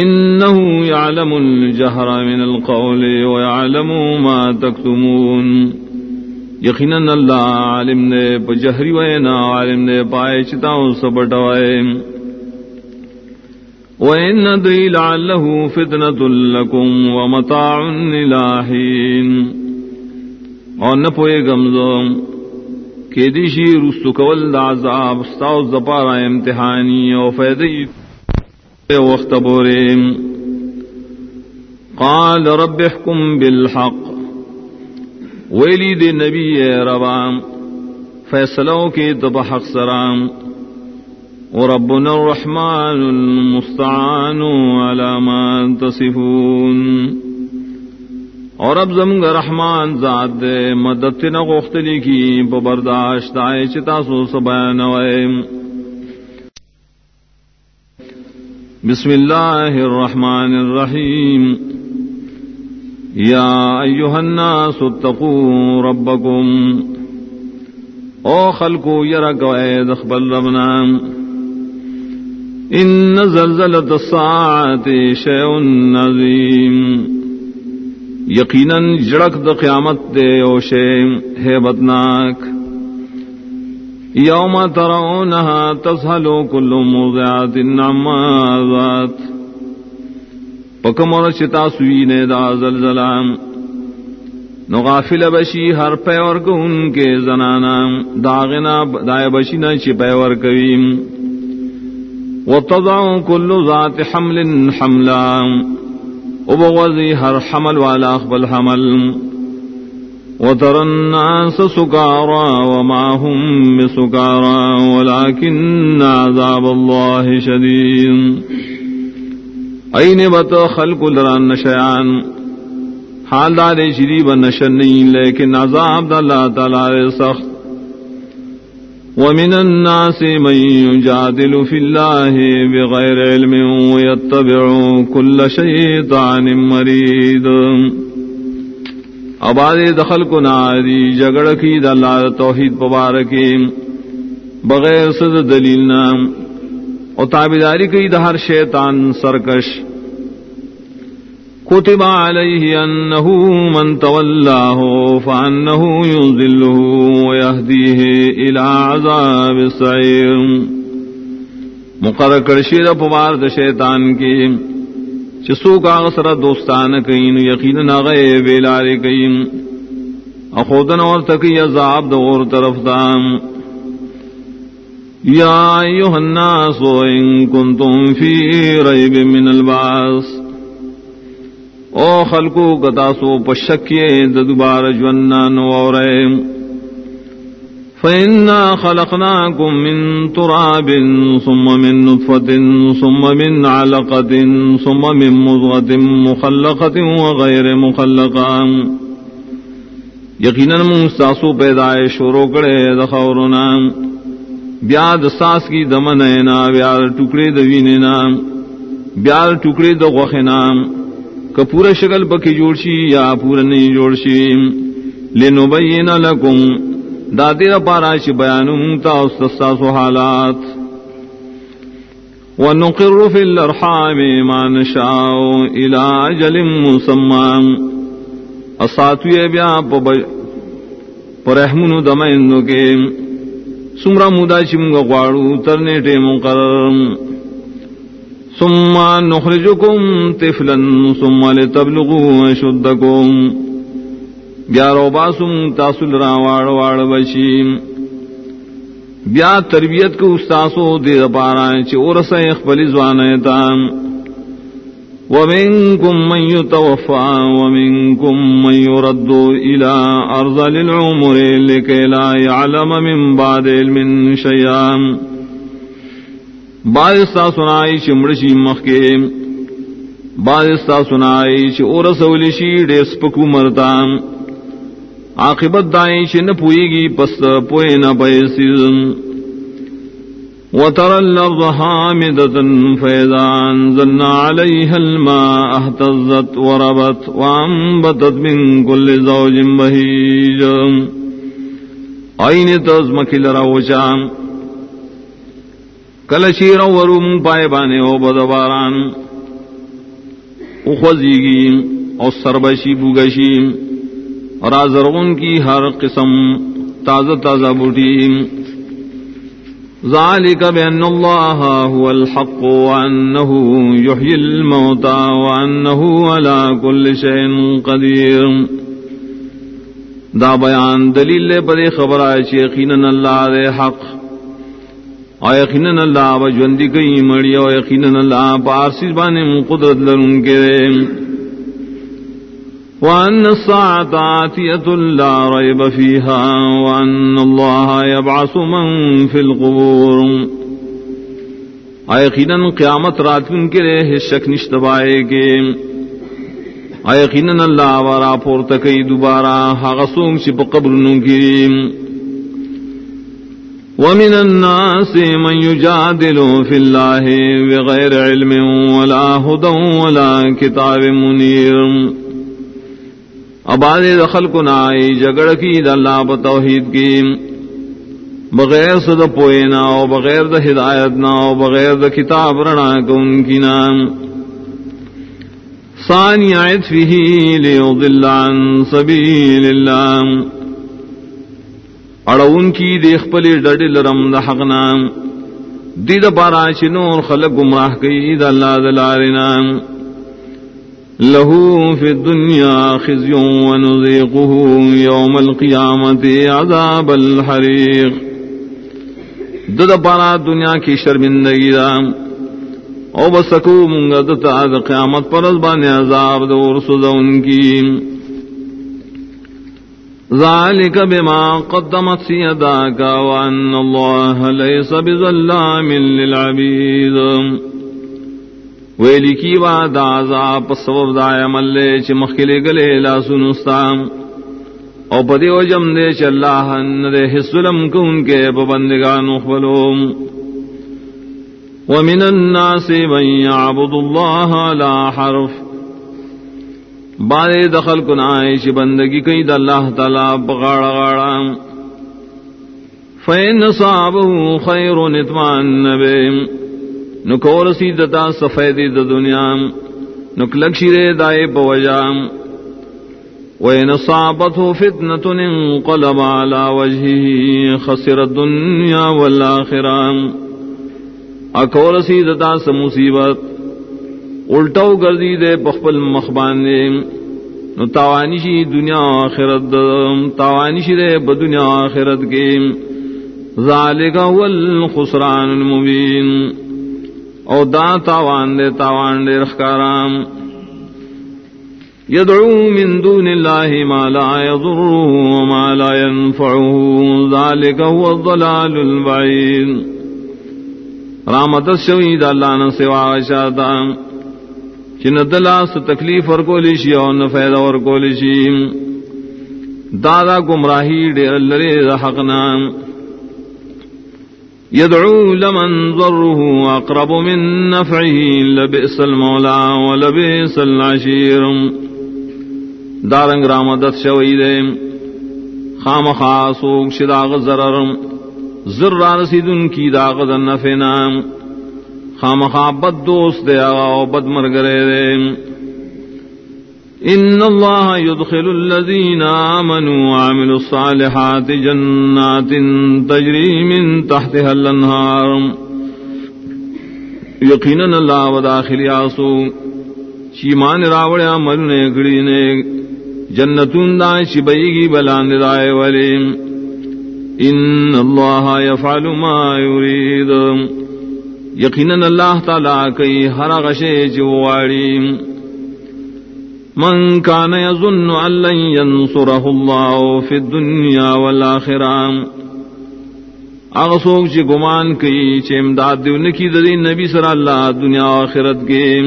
انہو یعلم الجہر من القول ویعلم ما تکتمون. یقینا اللہ عالم نے جہری وے نا عالم نے پائے چتاؤں سبٹوائے وَإِنَّ دِي لَعَلَّهُ فِتْنَةٌ لَكُمْ وَمَتَاعٌ إِلَٰهِينَ اور نہ پوئے گمزم کہ دیشی رستو کول دا عذاب ستاو زپارا امتحانی او فیدی وقت بوریم قال رب احكم بالحق. ویلی دے نبی ربام فیصلوں کے تب حق سرام وربنا الرحمن المستعان على ما تصفون. اور اب زمگ رحمان ذات دے، مدد نہ گختلی کی برداشت آئے چتا سو سبان بسم اللہ الرحمن الرحیم۔ یا ایوہ الناس اتقوا ربکم۔ او خلقو یرک وید اخبر ربنا۔ ان زلزلت الساعت شیعن نظیم یقینا جڑک د قیامت دے او شیم حیبتناک یوم ترونها تزہلو کل موضعات عما ذات پکمر چتا سوئی نے دا زلزلام۔ نو غافل بشی ہر پیور کو ان کے زنانا داغنا، دائے بشی نہ چی پیور کویم۔ وتضع کل ذات حمل حملا وبغضی ہر حمل والا اخبل حمل. وترى الناس سكارى وما هم بسكارى، ولكن عذاب الله شديد. این بت خلق لران نشیان حال دار شری ب نشن نہیں لیکن عذاب اللہ تعالی سخت. ومن الناس من يجادل في الله بغير علم ويتبع كل شيطان مريد. اباد دخل کو ناری جگڑ کی دلال توحید پبارکی بغیر صد دلیل نام، اور تابداری کی دہر شیطان سرکش كتب عليه أنه من تولاه فأنه ينزله ويهديه إلى عذاب السعير. مقرر کرشید پوار د شیطان کی چسو کا غسر دوستان کین یقین نغے بیلار کین اخودن اور تکی عذاب دور طرف دام. یا ایوہ الناس ان کنتم فی ریب من الباس. او خلقو کتاسو پشکیے ددبار جوانا نورے فإنا خلقناكم من تراب، ثم من نطفة، ثم من علقة، ثم من مضغة مخلقة وغير مخلقة. یقینا مستاسو پیدائش شروع کرے دخورنا بیاد ساس کی دمنینا بیاد ٹکڑے دویننا بیاد ٹکڑے دو غخنا کہ پورا شکل پکی جوڑ شی یا پورا نہیں جوڑ شی۔ لینو بین لکم دادی را پارا چی بیانم تا استستا سو حالات۔ ونقر فی الارحام ما نشاؤ الى جل مسمم اساتوی بیا پر احمنو دمائندو کے۔ سمرا مودا چی منگا غوارو ترنیٹے مقرر۔ ثم نخرجكم طفلا ثم لتبلغوا اشدكم گیارو باسم تاسل را واڑ واڑ بشیم بیا تربیت کو استاسو دے پارا چ اور سے اخبل زوانتا ومنكم من يتوفى ومنكم من يرد الى ارض العمر لكي لا يعلم من بعد علم شيئا بارستا سنائی چمڑشی مخ کے بارستا سنائی چ اور سولیشی ڈیس پکو مرتا۔ عاقبت دائی چ نہ پوئے گی پس پوئے نہ پیسی۔ وترى الأرض حامدة فإذا أنزلنا عليها الماء اهتزت وربت وأنبتت من كل زوج بهيج۔ أين تزمك لروشام کل شیر ورم پائے بانے او بدباران اخوزیگی او سربشی بوگشی رازرغن کی ہر قسم تازہ تازہ بوٹی ذلك بأن الله هو الحق وأنه يحيي الموتى وأنه على كل شيء قدير دا بیان دلیل پر خبر آئے یقینا اللہ دے حق. اور یقیناً اللہ بجوندی کئی مڑی اور یقیناً اللہ پارسی بانے من قدرت لرن کے وأن الساعة آتية لا ريب فيها وأن الله يبعث من في القبور۔ یقیناً قیامت رات ان کے رہے شک نشتبائے کے یقیناً اللہ وارا پور تکئی دوبارہ حغسوم چپ قبر نکیم ومن الناس من يجادل في الله بغير علم ولا هدى ولا كتاب منير. اباد دخل کو نائی جگڑ کی اللہ بتوحید کی۔ بغیر صد پوئنا او بغیر د ہدایت نہ او بغیر د کتاب رنا کو ان کی نام۔ ثانی عید فيه ليضل عن سبيل الله اڑون کی دیکھ پلی ڈڈ لرم دا حقنا دید پارا چنور خلق گمراہ کی دا اللہ دلارنا لہو فی الدنیا خزیوں ونزیقه یوم القیامت عذاب الحریق۔ دد پارا دنیا کی شرمندگی دا۔ او بسکو منگا دتا دا قیامت پر ازبان عذاب دور سزا ان کی۔ ذلك بما قدمت يداك وأن الله ليس بظلام للعبيد. ویلی کی بات عذاب سبب دایا ملے چ مخلے گلے لا سنستا. او پدی و جم دے چ اللہ دے حسلم کو ان کے پابندگان خبلوم ومن الناس من يعبد الله على حرف. بارے دخل کنائے چ بندگی کئی د اللہ تعالی بغاڑا غاڑا فین صاب خیر نتمان نبے نکور سیدتا سفیدی د دنیا نکلکشی رے دائے بوجام وإن صابته فتنة انقلب على وجهه خسر الدنيا والآخرة. اکور سیدتا سمصیبت الٹو گردی دے پخپل مخبان دے۔ نو تاوانشی دنیا آخرت تاوانشی دے بدنیا آخرت کے۔ ذالک هو الخسران المبین۔ او دا تاوان دے تاوان دے رخکارام يدعو من دون الله ما لا يضره وما لا ينفعه ذلك هو الضلال البعيد رامت الشوید اللہ نے سوا چن دلا س تکلیف اور کولیشی اور نفید اور کولیشی دادا گمراہی ڈے لرے حقنا يدعو لمن ضره اقرب من نفعه لبئس المولى ولبئس العشير دارنگ رام دت شوئی دے۔ خام خاصوک شداغ ضررم ذرار سیدن کی داغ دن فنام خام خا بد دوست دے آغا بد مرگرے دے۔ ان اللہ يدخل الذين آمنوا وعملوا الصالحات جنات تجری من تحتها الانہار۔ یقینا اللہ وداخل آسو چیمان راوڑیا مرنے گڑینے جنتون دا شبئی گی بلاند دائے ولی۔ ان اللہ یفعل ما یرید۔ یقینا اللہ تعالی کئی ہر غشے جواری من کان یظن ان لن ینصرہ اللہ فی الدنیا والآخرہ۔ اغسوک چی گمان کئی چی امداد دیو نکی دی نبی صلی اللہ دنیا و آخرت کے۔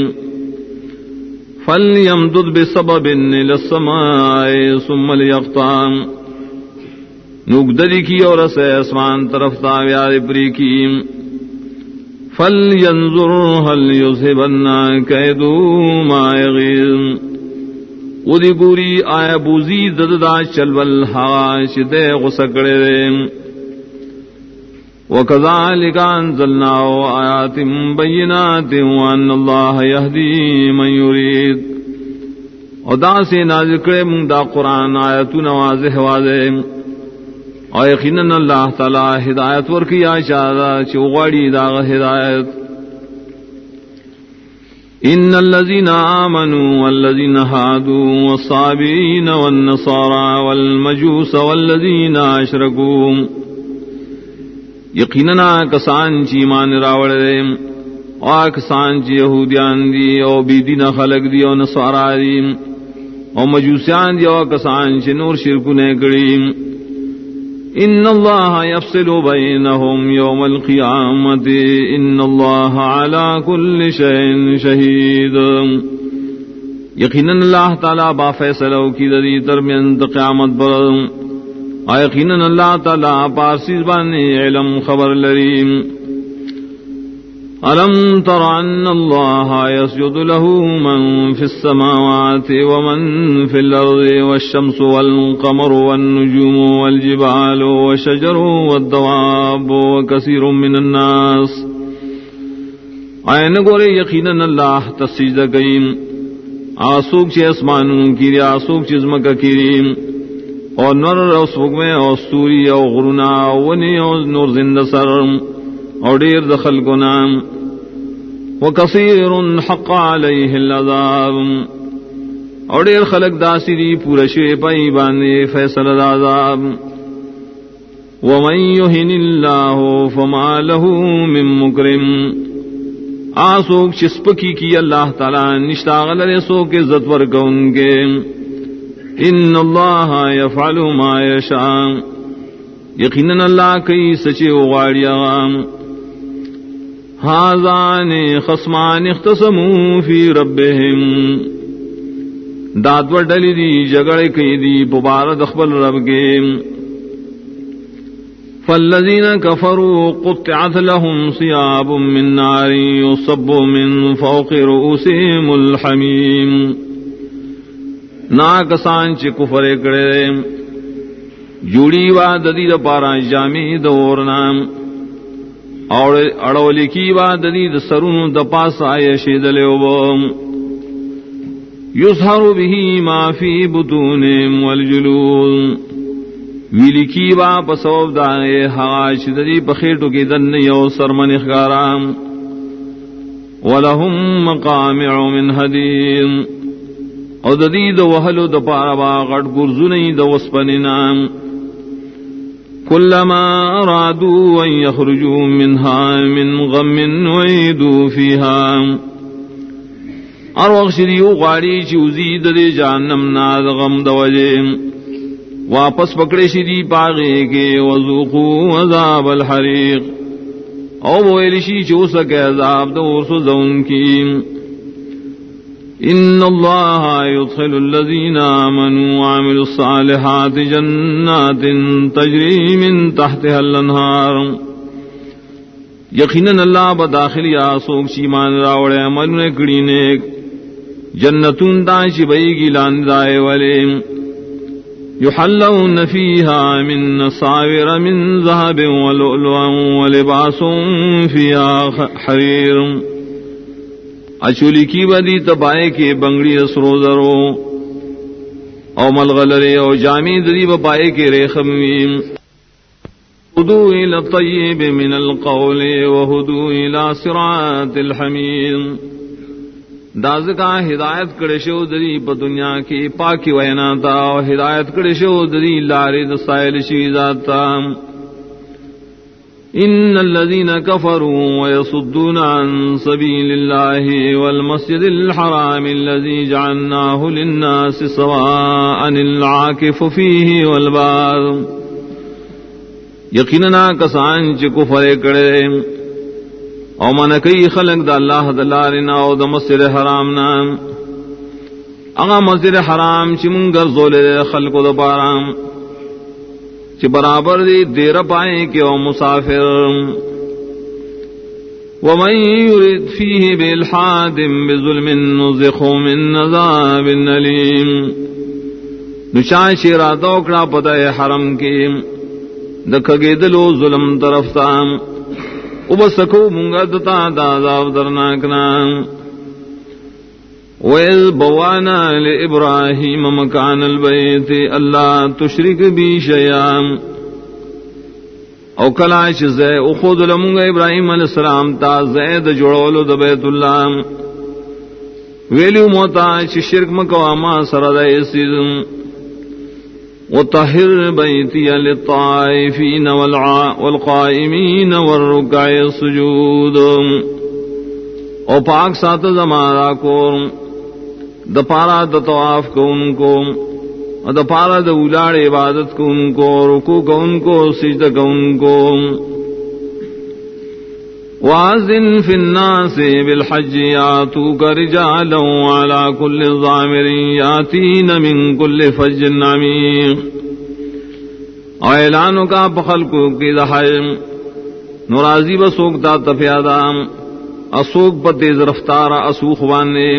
فليمدد بسبب الى السماء ثم ليقطع نقدری کی اور اسے اسمان طرف تا یار پری کی۔ فلينظر هل يذهبن كيدو ما يغيظ۔ ودی گوری آیا بوزی دددا چلول ہوا شدے غسکڑے دے۔ وكذلك أنزلنا آيات بينات وأن الله يهدي من يريد۔ ودا سے نازل کرے من دا قرآن آیتون واضح واضح اور یقیناً اللہ تعالی ہدایت ورکی آشادا چوغاڑی دا ہدایت۔ ان الذين آمنوا والذين هادوا والصابين والنصارى والمجوس والذين أشركوا یقینا کسان چی مان راوڑ دے او کسان چی یہودیان دی او بی دین خلق دی او نصارا دی او مجوسیان دی او کسان چی نور شرکو نے کڑی۔ ان الله يفصل بينهم يوم القیامت ان الله على كل شيء شهيد. یقینا اللہ تعالی با فیصلہ کی دی درمیان قیامت برم یقینا اللہ تعالی پارسی زبان علم خبر لریم ألم تر أن الله يسجد له من في السماوات ومن في الأرض والشمس والقمر والنجوم والجبال والشجر والدواب وكثير من الناس آئین گورے یقینا اللہ تسجد گئیم۔ آسوک چی اسمانوں کی آسوک چیزمکہ کیریم اور نور او سوگمے او سوری او غرنا ونی او نور زند سر۔ او دیر دخل کو نام، وکثیر حق علیہ العذاب. او دیر خلق داسی دی پورا شوی پائی باندے فیصل العذاب ومن یہن اللہ فما له من مکرم. آسوک چسپکی کی اللہ تعالی نشتاغل رسوک عزت ورکون کے. ان اللہ یفعل ما یشاء. یقینا اللہ کئی سچے اغاڑیا هذان خصمان اختصموا في ربهم دادور ڈلی دی، جگڑے کی دی پبار دخبل رب کے۔ فالذین کفروا قطعت لهم صیاب من نار يصب من فوق رؤوسهم الحمیم۔ نا کسان چ کفر کرے۔ جوڑی وا ددی د پارا جامی دور نام اور اڑولی کی وا ددی د سرون د پاس آئے شیدلے وبم يظهر به ما في بطونهم والجلود۔ ویلی کی با پسوب دائے حاش دری پخیٹو کی دن یو سرمن اخگارام ولهم مقامع من حدیم۔ او ددی دو وحلو دو پارا با غٹ گرزنی دو وسپننام كلما أرادوا أن يخرجوا منها من غم وعيدوا فيها. اور وقت دیو غاڑی چوزی دے جانم ناد غم دوجے واپس پکڑے شری پاگے کے وزوقو عذاب الحریق او بویلشی چو سکے عذاب دور سو زون کی. ان اللہ يدخل الذين آمنوا وعملوا الصالحات جنات تجری من تحتها الانہار یقینا اللہ بداخل یا سوک چیمان راوڑے عمل نے کڑی نیک. جنتون دا بئی گی لاندائے والے. يحلون فيها من نصاور من ذهب ولؤلؤا ولباس فيها حرير. اچولی کی بدی تبائے کے بنگڑی اسرو ذرو او ملغلرے او جامی دری بپائے کے ریخم خدو الى الطیب من القول وهدو الى صراط الحمید داز کا ہدایت کڑے شو دری پ دنیا کی پاکی وینا تا. ہدایت کڑے شو دری لاری دسائل شیزاتا ان الذين كفروا ويصدون عن سبيل الله والمسجد الحرام الذي جعلناه للناس سواء العاكف فيه والباد یقینا کسان چ کفر کڑے او من کئی خلق دا اللہ دلارنا او دا مسجد حرام نام اغا مسجد حرام چی منگر زولے خلق دا بارام چی برابر دی دیر پائیں کہ او مسافر۔ ومن يرد فيه بالحاد بظلم نزخ من نذاب نلیم نشان شیرا دوکڑا پتہ حرم کی۔ دکھگے دلو ظلم طرف تام ابسکو منگا دتا دادا درناک نام۔ ویل بوانا لابراہیم مکان البیت اللہ تشرک بی شیام او کلاش زے او خود لمنگا ابراہیم علیہ السلام تا زید جوڑولو دا بیت اللہ ویلیو موتا چی شرک مکواما سرد ایسیزم وطهر بيتي للطائفين والقائمين والركع السجود او پاک سات زمارا کو دپارا د طواف کو ان کو دپارا د الاڑ عبادت کو ان کو رکو کو ان کو سجد کو ان کو وازن في الناس بالحج ياتوك رجالا وعلى كل ضامر ياتين من كل فج عميق اعلانو کا پخل کو کی دہائم نورازی بسوک تا تفیادا اسوک پتیز رفتار اسوخ وانے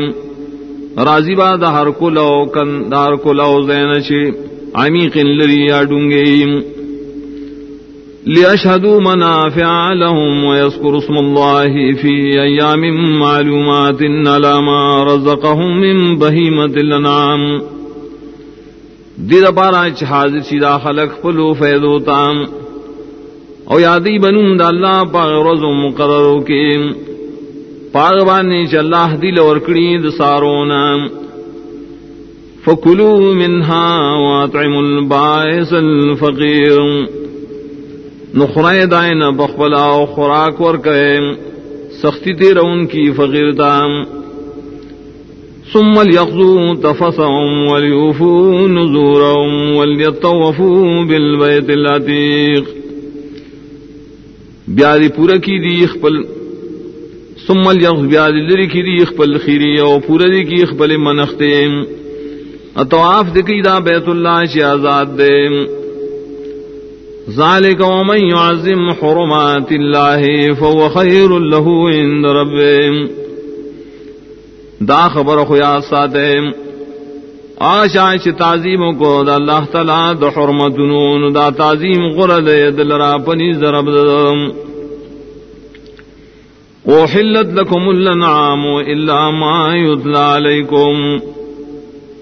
راضی با دہر کلو کن دار کلو زینچ عمیق لری یا ڈونگیم ليشهدوا منافع لهم ويذكروا اسم الله في أيام معلومات على ما رزقهم من بهيمة الأنعام دید پارا چھ حاضر شدا خلق پلو فیدو تام او یادی بنون دا اللہ پاغ روز مقررو کے پاغبانی چ اللہ دل ورکڑی د سارونا. فکلوا منها واطعموا البائس الفقير. نخرائے دائن بخبلا و خوراک ور کرے سختی تیر ان کی فقیر دام ثم ليقضوا تفسهم وليوفوا نذورهم وليطوفوا بالبيت العتيق. بیادی پورا کی دی خپل ثم ليقض بیادی لری کی دی خپل خیری او پورا دی کی خپل منختے اتواف دکی دا بیت اللہ چی آزاد دے ذالک ومن يعظم حرمات الله فهو خير له عند ربه دا خبر خویا ساتے آشا چ تعظیم کو دا اللہ تعالی د حرمت نون دا تعظیم غرد دل را پنی ضرب وحلت لكم الانعام الا ما يتلى عليكم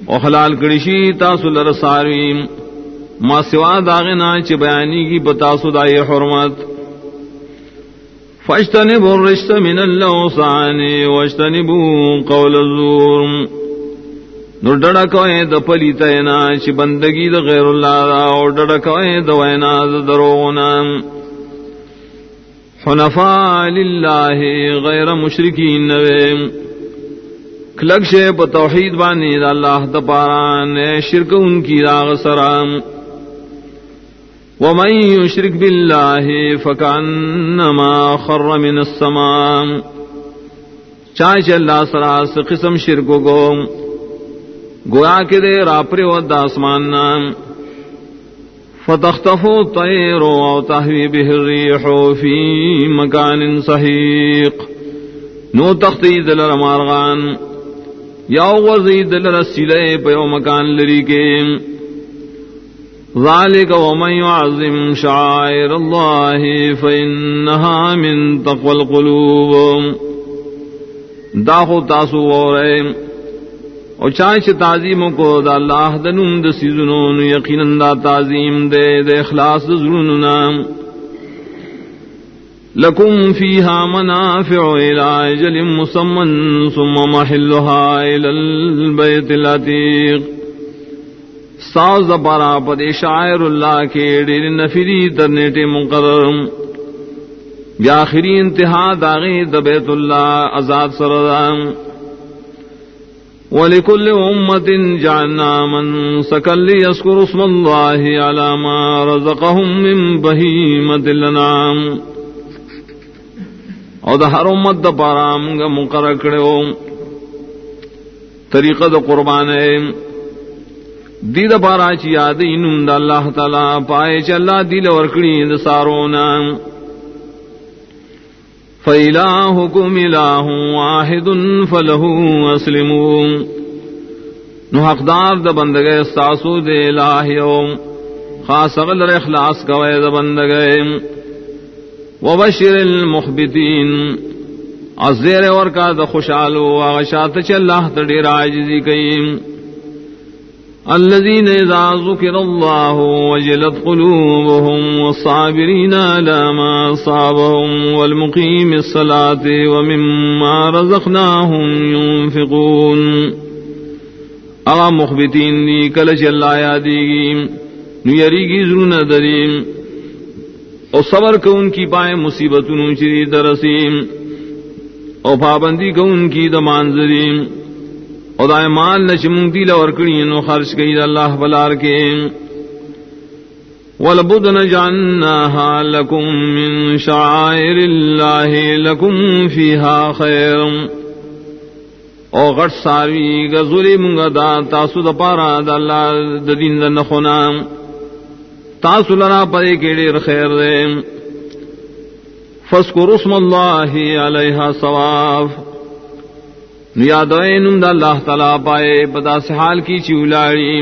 وحلال کڑشی تاسو لرسارویم ما سوا داغنا چ بیانی کی بتاسو دای حرمت فاجتنبوا الرجس من اللوصان واجتنبوا قول الزور نو ڈڑا کوئے دا پلی تینا چی بندگی دا غیر اللہ دا اور ڈڑا کوئے دا وینا دا دروغنا حنفاء للہ غیر مشرکین نوے. کلک شے پا توحید بانی دا اللہ دا پاران شرک ان کی راغ سرام ومن يشرك بالله فكأنما خر من السماء. چاچ اللہ سراس قسم شرک گو. گویا کے دے راپر و داسمان نام. فتختفو طیر و تحوی به الریح فی مکان صحیق نو تختی دلر مارغان، یا وزی دلر سیلے پیو مکان لری کے. ذلك ومن يعظم شعائر الله فإنها من تقوى القلوب. داخو تاسو ورے او چاہش تعظیم کو دا اللہ دنم دا سیزنون یقینا دا تعظیم دے دے اخلاص ظلننا لکم فیہا منافع الى اجل مسمن ثم محلها الى البیت الاتیق ساز پارا پدے شاعر اللہ کے ڈیر نفری ترنیٹے مقرر بیاخری انتہا داغی دبیت اللہ آزاد سردام ولكل أمة جعلنا من سكن ليذكر اسم الله على ما رزقهم من بهيمة الأنعام. او دا ہر امت دا پارام گا مقرر کرے طریقہ دا قربان ہے. دید پارا چی یاد انم دا اللہ تعالی پائے چ اللہ دل ورکڑی د سارونا. فإلهكم إله واحد فله أسلموا نو حقدار د بندگے ساسو دے الہیو. خاص غلر اخلاص کوئے د بندگے. وبشر المخبتین ازیر ورکا د خوشالو آغشات چ اللہ تڑی راجزی کئیم. الذين إذا ذكر الله وجلت قلوبهم والصابرين على ما صابهم والمقيم الصلاة ومما رزقناهم ينفقون. اغا مخبتين لي كلش الله ياديهم نيريگي ذرون دريم او صبر کو ان کی پائے مصیبتوں چری درسیم. او پابندی کو ان کی دمان زریم خدا مال نشمون دی لورکڑی نو خرچ گئی دا اللہ بلار کے ولبدن جعلناها لكم من شعائر الله لكم فيها خير. او غټ ساوی غزلی مونږه دا تاسو د پارا د الله د دین د نخونا تاسو لرا پرې کې خیر دی. فذكروا اسم الله عليها صواف یاد نم دا اللہ تعالی پائے پتا سے حال کی چولاڑی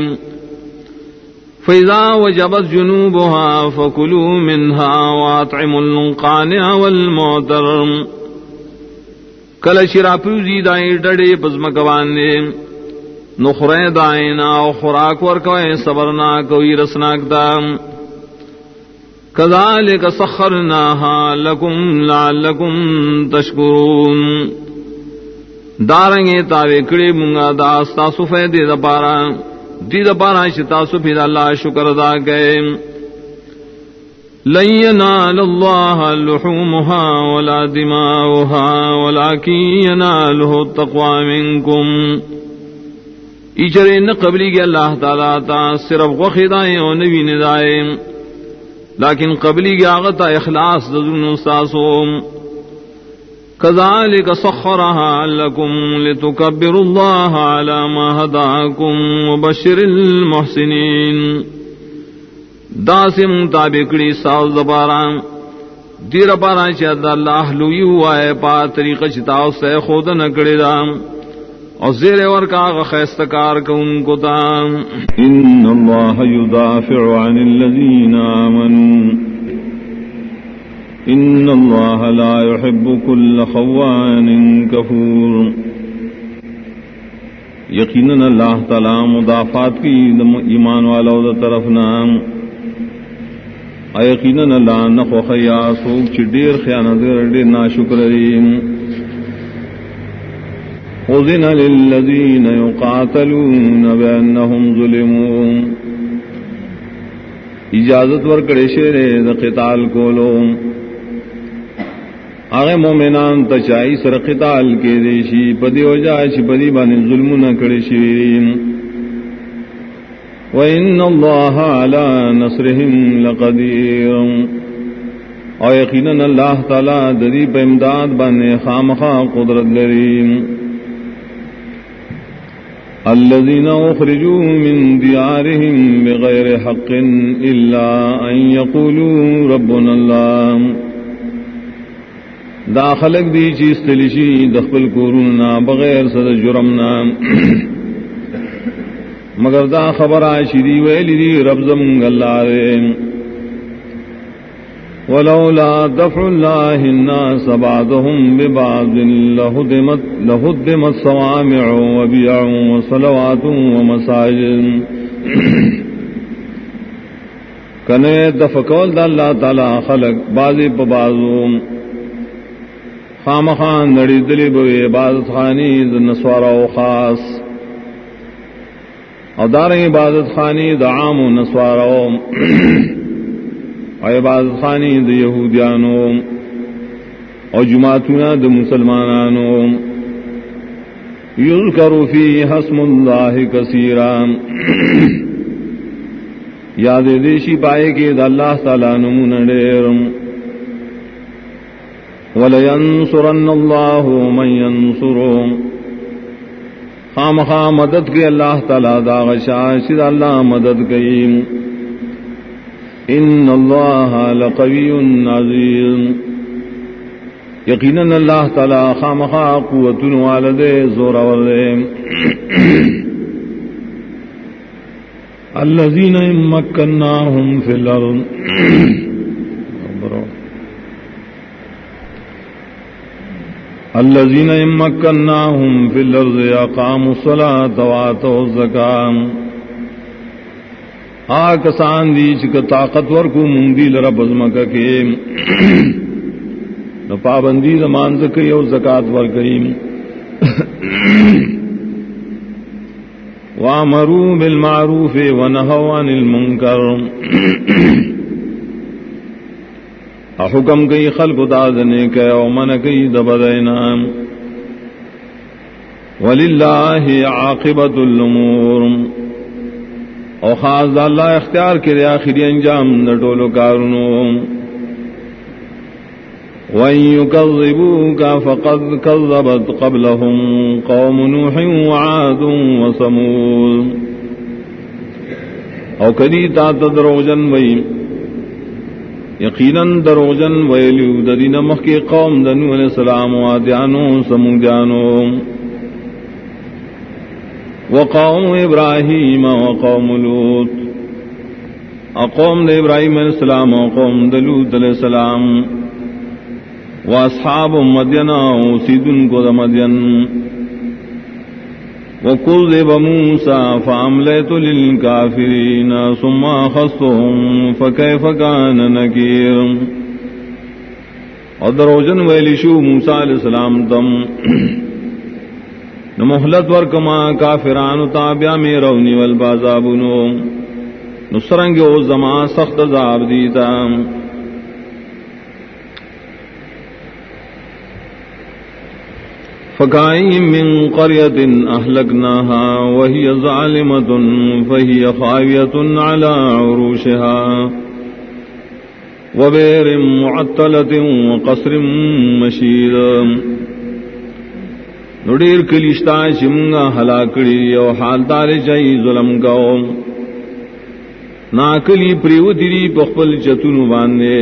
فیضا و جبت جنوبها فکلوا منها واطعموا القانع والمعترم کل شرا پیوزی دائیں ڈڑے پزمکوان نے۔ نخرے دائنا او خوراک ورکوئے صبرنا کوئی رسناک دام کذالک سخرناها لکم لعلکم تشکرون۔ دارنگے تاوے کڑے منگا داستا سفے دے دا پارا۔ دی دا پارا شتا سفی اللہ شکر دا گئے لن ينال الله لحومها ولا دماؤها ولكن يناله التقوى منكم ایچرے نہ قبلی کے اللہ تعالیٰ تا صرف غخدائیں اور نبی ندائیں۔ لیکن قبلی کے آغتا اخلاص دزن ساسوں كذلك سخرها لكم لتكبروا الله على ما هداكم وبشر المحسنين. داسم تابقڑی ساو زباران دیر پارا چد اللہ لوی ہوا ہے پا طریقہ چتاو سے خود نکڑی دام اور زیر ور کا خیستکار کو ان کو تام ان اللہ يدافع عن الذين آمنوا۔ ان الله لا يحب كل خوان كفور. یقینا اللہ تعالی مدافعات کی ایمان والوں دا طرف نام. یقینا اللہ نخو خیا سوک چ ډیر خیانت ډیر ناشکر ریم اذن للذین یقاتلون بانهم ظلموا اجازت ورکړې شه د قتال کولو. هغه مؤمنان ته چای سره قتال کې دي شي پدی او جا شي پدی باندې ظلم نه کړی شي وان الله على نصرهم لقدير. او یقینا الله تعالی د دې په امداد باندې خامخا قدرت لري الذين اخرجوا من ديارهم بغير حق الا ان يقولوا ربنا الله دا خلق دی چیز تلشی دخل کورونا بغیر صد جرم نام مگر دا خبر آشی دی ویلی دی رب زمگ اللہ رے ولولا دفع الله الناس بعضهم ببعض لهدمت, لهدمت صوامع وبيع وصلوات ومساجد کنے دفقول دا اللہ تعالی خلق بعضی پا خام خان نڑی دلی بو عبادت خانی نسوارا و خاص. اور دار عبادت خانی دعام و نسوارا اور عبادت خانی د یہودیانو اور جماعتنا د مسلمانانو. یذکر فی حسم اللہ کثیرام یاد دیشی پائے کے د اللہ تعالی نمون ڈیرم ولینصرن اللہ من ینصرون خام خام مدد کے اللہ تعالی دا غشا شد اللہ مدد کئیم ان اللہ لقوی عزیز. یقینا اللہ تعالی خام خام قوت والدے زور والدے الذين مكناهم في الارض. الذين مكناهم في الأرض يقاموا الصلاة وآتوا الزكاة. آکسان دی چک طاقتور کو مندی لرا بزمک کے۔ نو پابندی زمان زکی او زکات ور کئیم وامروا بالمعروف ونهوا عن المنکر۔ حکم گئی خلق دادنے کے او من گئی دبدینا وللہ عاقبت الامور او خاص اللہ اختیار کے آخری انجام نٹولو کارنو. وَإِن يُكَذِّبُوكَ فَقَدْ كَذَّبَتْ قَبْلَهُمْ قَوْمُ نُوحٍ وَعَادٌ وَثَمُودُ. او کدی تا تدروجن وئی یقیناً دروجن ویلو ددی نمخ کے قوم دنو علیہ السلام و دیانو سمودیانو. وقوم ابراہیم وقوم لوت اقوم د ابراہیم علیہ السلام وقوم دلوت علیہ السلام. واصحاب مدین سیدن کو مدین. وكذب موسى فأمليت للكافرين ثم أخذتهم فكيف كان نكير. ودروجن ویلشو موسیٰ علیہ السلام تم نمحلت ورکما کافران تابع میں رونی والبازابنو نسرنگ او زمان سخت زاب دیتا. فكاين من قرية أهلكناها وهي ظالمة فهي خاوية على عروشها وبير معطلة وقصر مشيد نڈیر کلیشتا چمگا ہلاکڑی او حال دار چاہی ظلم گاؤ ناکلی پریو تیری پخپل چتون باندے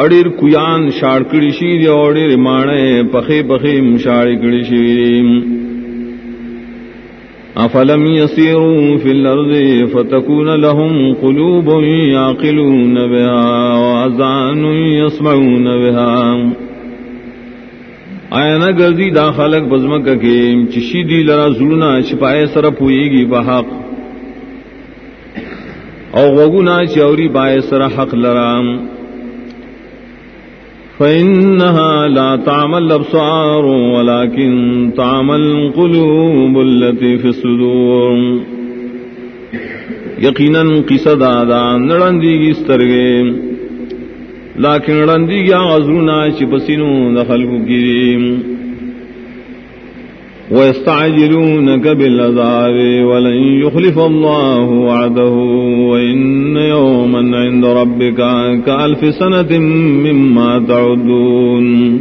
اڑیر کویان شاڑکڑی شیر اڑیر مانے پخے پخے شاڑکڑی شیر افلم يسيروا في الأرض فتكون لهم قلوب يعقلون بها وأذان يسمعون بها آیا نہ گردی دا خلق بزمک کے چشی دی لرا زلنا چھپائے سر پوئے گی بحق او وگنا چوری پائے سر حق لرام فإنها لا تعمل الأبصار ولكن تعمل القلوب التي في الصدور. یقینا قصہ دادا نڑندی گی سترگے. لیکن رندی گیا غزرونا چپسینو دخل کو گیریم. ويستعجلونك بالعذاب ولن يخلف الله وعده وإن يوما عند ربك كألف سنة مما تعدون.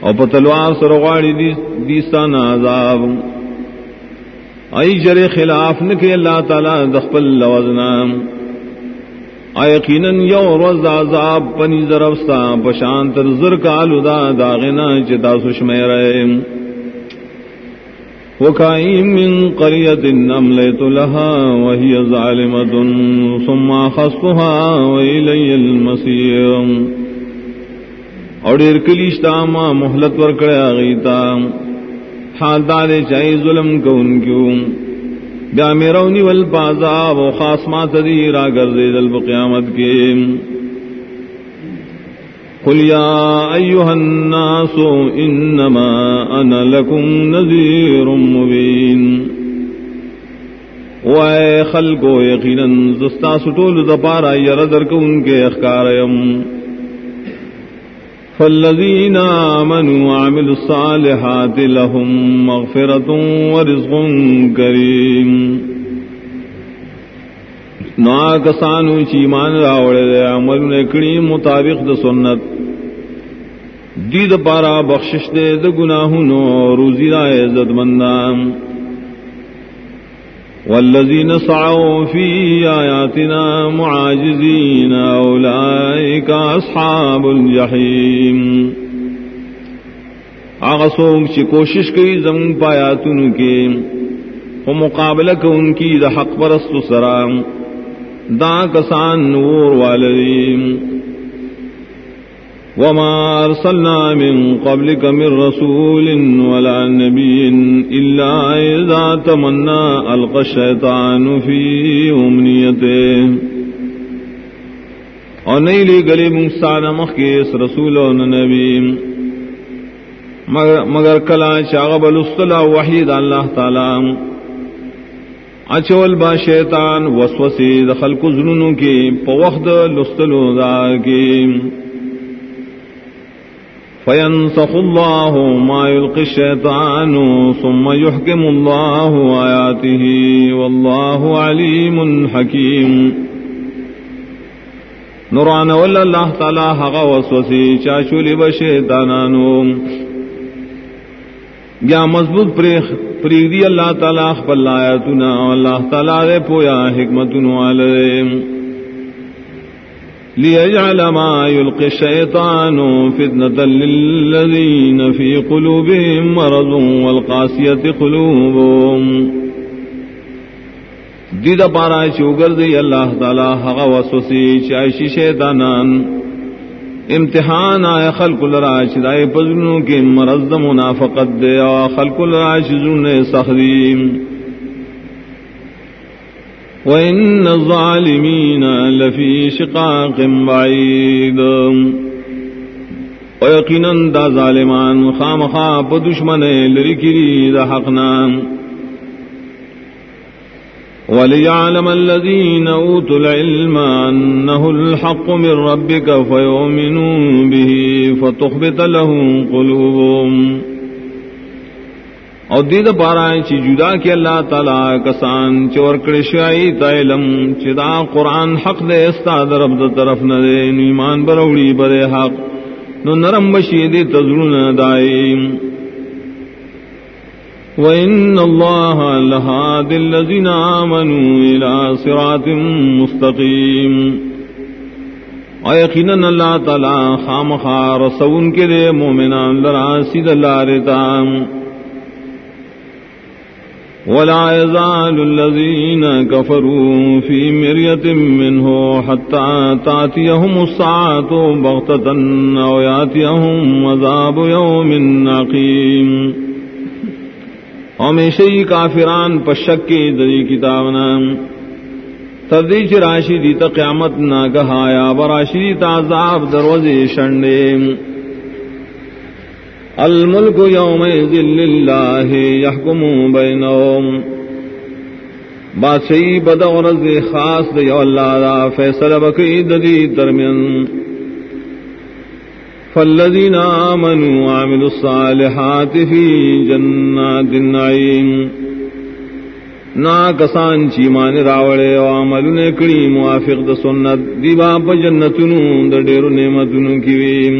او پتلوار سرغاڑی دیستان عذاب. ای جر خلاف نکے اللہ تعالی دخپل لوزنام یقیناً یو روز عذاب پنی ذرفستا پشانتر زر زرکالو دا داغنا چتا سشمے رہے وكاين من قرية أمليت لها وهي ظالمة ثم خصها وإلي المصير. اور ارکلیشتا ما محلت ورکڑے آغیتا. حال دارے چاہی ظلم کو ان کیوں؟ بیا میرونی والبازاب و خاص ما تدیر آگر زیدل بقیامت کے. قل يا أيها الناس إنما أنا لكم نذير مبين. وائے خلقو یقینا زستا سٹول دپارا یردر کو ان کے اخکاریم فالذین آمنوا وعملوا الصالحات لهم کریم نا کسانو چیمان راوڑے دے، عمل نکڑی مطابق د سنت۔ دید پارا بخشش دے د گناہنو روزی را عزت مندام والذین سعوا فی آیاتنا معاجزین اولئک اصحاب الجحیم۔ آغا سوک چی کوشش کئی زمون پایاتنو کے وہ مقابلہ ان کی دا حق پرست سرام۔ دا کسان نور والدیم وما أرسلنا من قبلك من رسول ولا نبي إلا إذا تمنى ألقى الشيطان في أمنيته اور نہیں لی گلی منسان مخیس رسول و نبی. مگر کلا چاغب الصلاح وحید اللہ تعالی. اچول با شیطان وسوسی دخل کو ظلموں کی پوخد لستلو دا کی۔ فينسخ الله ما يلقي الشيطان ثم يحكم الله آياته والله عليم حكيم۔ نوران ولا الله تعالى حقا وسوسي چاچولی بشیطانانو یا مضبوط پریخت پریگ دی اللہ تعالی خپل آیاتنا اللہ تعالی دے پویا حکمتن والے ليجعل ما يلقي الشيطان فتنة للذين في قلوبهم مرض والقاسية قلوبهم دید پارا چوگر دی اللہ تعالی حقا وسوسی چائشی شیطانان۔ امتحان آئے خلق لرا چدائے پزنوں کے مرض منافقت دے اور خلق لرا چزن سخدیم. وإن الظالمين لفي شقاق بعيد. ويقينا دا ظالمان، خامخا بدشمن لركري دا حقنا وليعلم الذين أوتوا العلم أنه الحق من ربك فيؤمنون به فتخبت لهم قلوبهم. اور دید پارا چی جدا کی اللہ تعالی کسان چور کرشائی تائلم چدا قرآن حق دے استاد رب دا طرف نہ دے ایمان بروڑی برے حق، نو نرم بشی دے تزرون دائیم وَإِنَّ اللَّهَ لَهَادِ الَّذِينَ آمَنُوا إِلَى صِرَاطٍ مُسْتَقِيمٍ۔ اور یقیناً اللہ تعالی خام خار سون کے دے مومنان لرا سید اللہ رتام ولا يزال الذين كفروا في مرية منه حتى تاتيهم الساعة بغتة أو ياتيهم وذاب يوم عقيم ہمیشہ ہی کافران پشک کے دری کتابنا تردیچ راشی دی تا قیامت نہ گہایا براشی دی تا عذاب دروازے شنڈے۔ الملک یوم ذل اللہ یحکم بینہم۔ بادشاہی بدغرز خاص دی اللہ دا فیصل بکی ددی درمیان۔ فالذین آمنوا وعملوا الصالحات فی جنات النعیم. نا کسان چی مان راوڑے و عمل نے کڑی موافق د سنت دیبا پ جنتونو د ډیرو نعمتونو کی ویم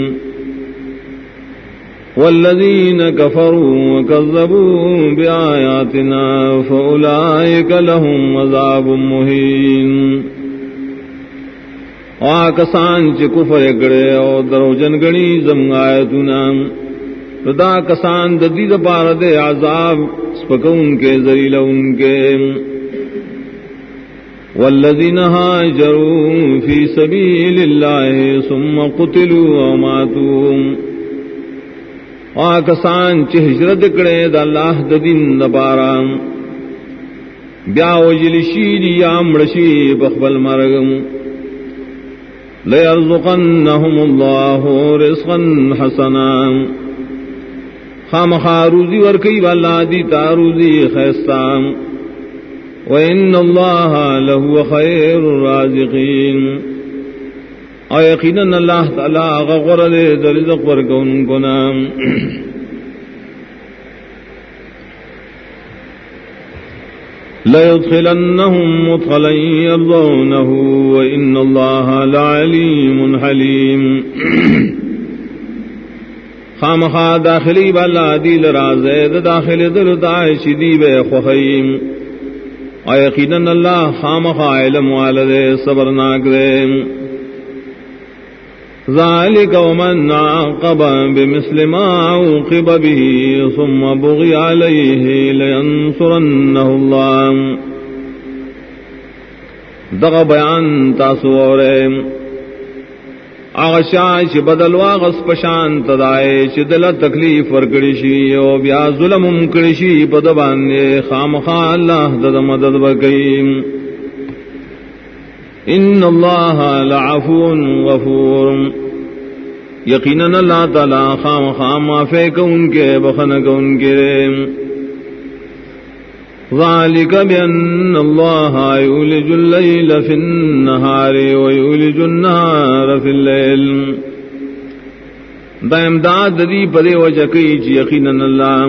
والذين كفروا وكذبوا بآياتنا فأولئك لهم عذاب مهين آکسان چ کفر اگڑے او درو جنگڑی زم آیتنا ردا کسان ددی دپار دے عذاب سپکون کے، ذلیل ان کے۔ والذین هاجروا في سبيل الله ثم قتلوا او وماتوا آکسان چی ہجرت کڑے دا اللہ دا دین دا بارا۔ بیا وجل شیری یا مڑشی بخبل مرگم لیرزقنہم اللہ رزقا حسنا. خام خاروزی ورکی والا دی تاروزی خیستان وَإِنَّ اللَّهَ لَهُوَ خَيْرُ الرَّازِقِينَ. اور یقیناً اللہ تعالیٰ غور دے درزق پر کون کو نام ليدخلنهم مدخلا يرضونه وإن الله لعليم حليم خامخا داخلی بالا دیل رازید داخل دل داعش دیب خخیم اور یقیناً اللہ خامخا علم والد صبرناک دیم ذلك ومن عاقب بمثل ما عوقب به ثم بغي عليه لينصرنه الله. دغ بیان تاسو اور آغشاش بدل واغس پشان تدائے چدل تکلیف ورکڑی شی او بیا ظلم کڑی شی پد باندے خامخا اللہ دد مدد بکیم ان اللہ لعفو غفور۔ یقیناً اللہ تعالی خام خام معافے کو ان کے بخن کو ان کے ذلك بأن الله يولج الليل في النهار ويولج النهار في الليل۔ دا امداد دی پدے وجہ کئی چی یقیناً اللہ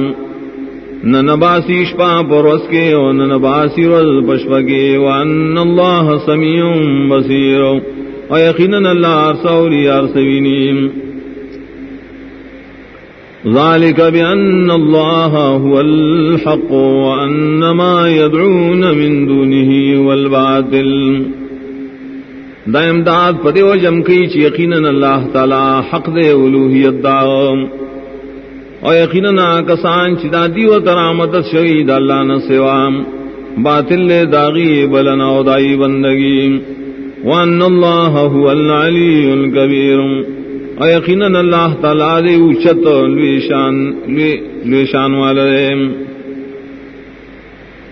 نہ نباسی شپا پروس کے اور نہ نباسی روز پشپ کے وان اللہ سمیع بصیر اور یقیناً اللہ ارسولی ارسوینی ذلك بأن الله هو الحق وأن ما يدعون من دونه والباطل دا امداد پدے و جم کی چی یقیناً اللہ تعالی حق دے، الوہیت دا اور یقیناً کسان چدا دی و ترامت شہید اللہ نہ سوام باطل داغی بلنا دائی بندگی. وان اللہ هو العلی الکبیر اور یقیناً اللہ تعالی دے اوچت لوی شان لوی شان والے.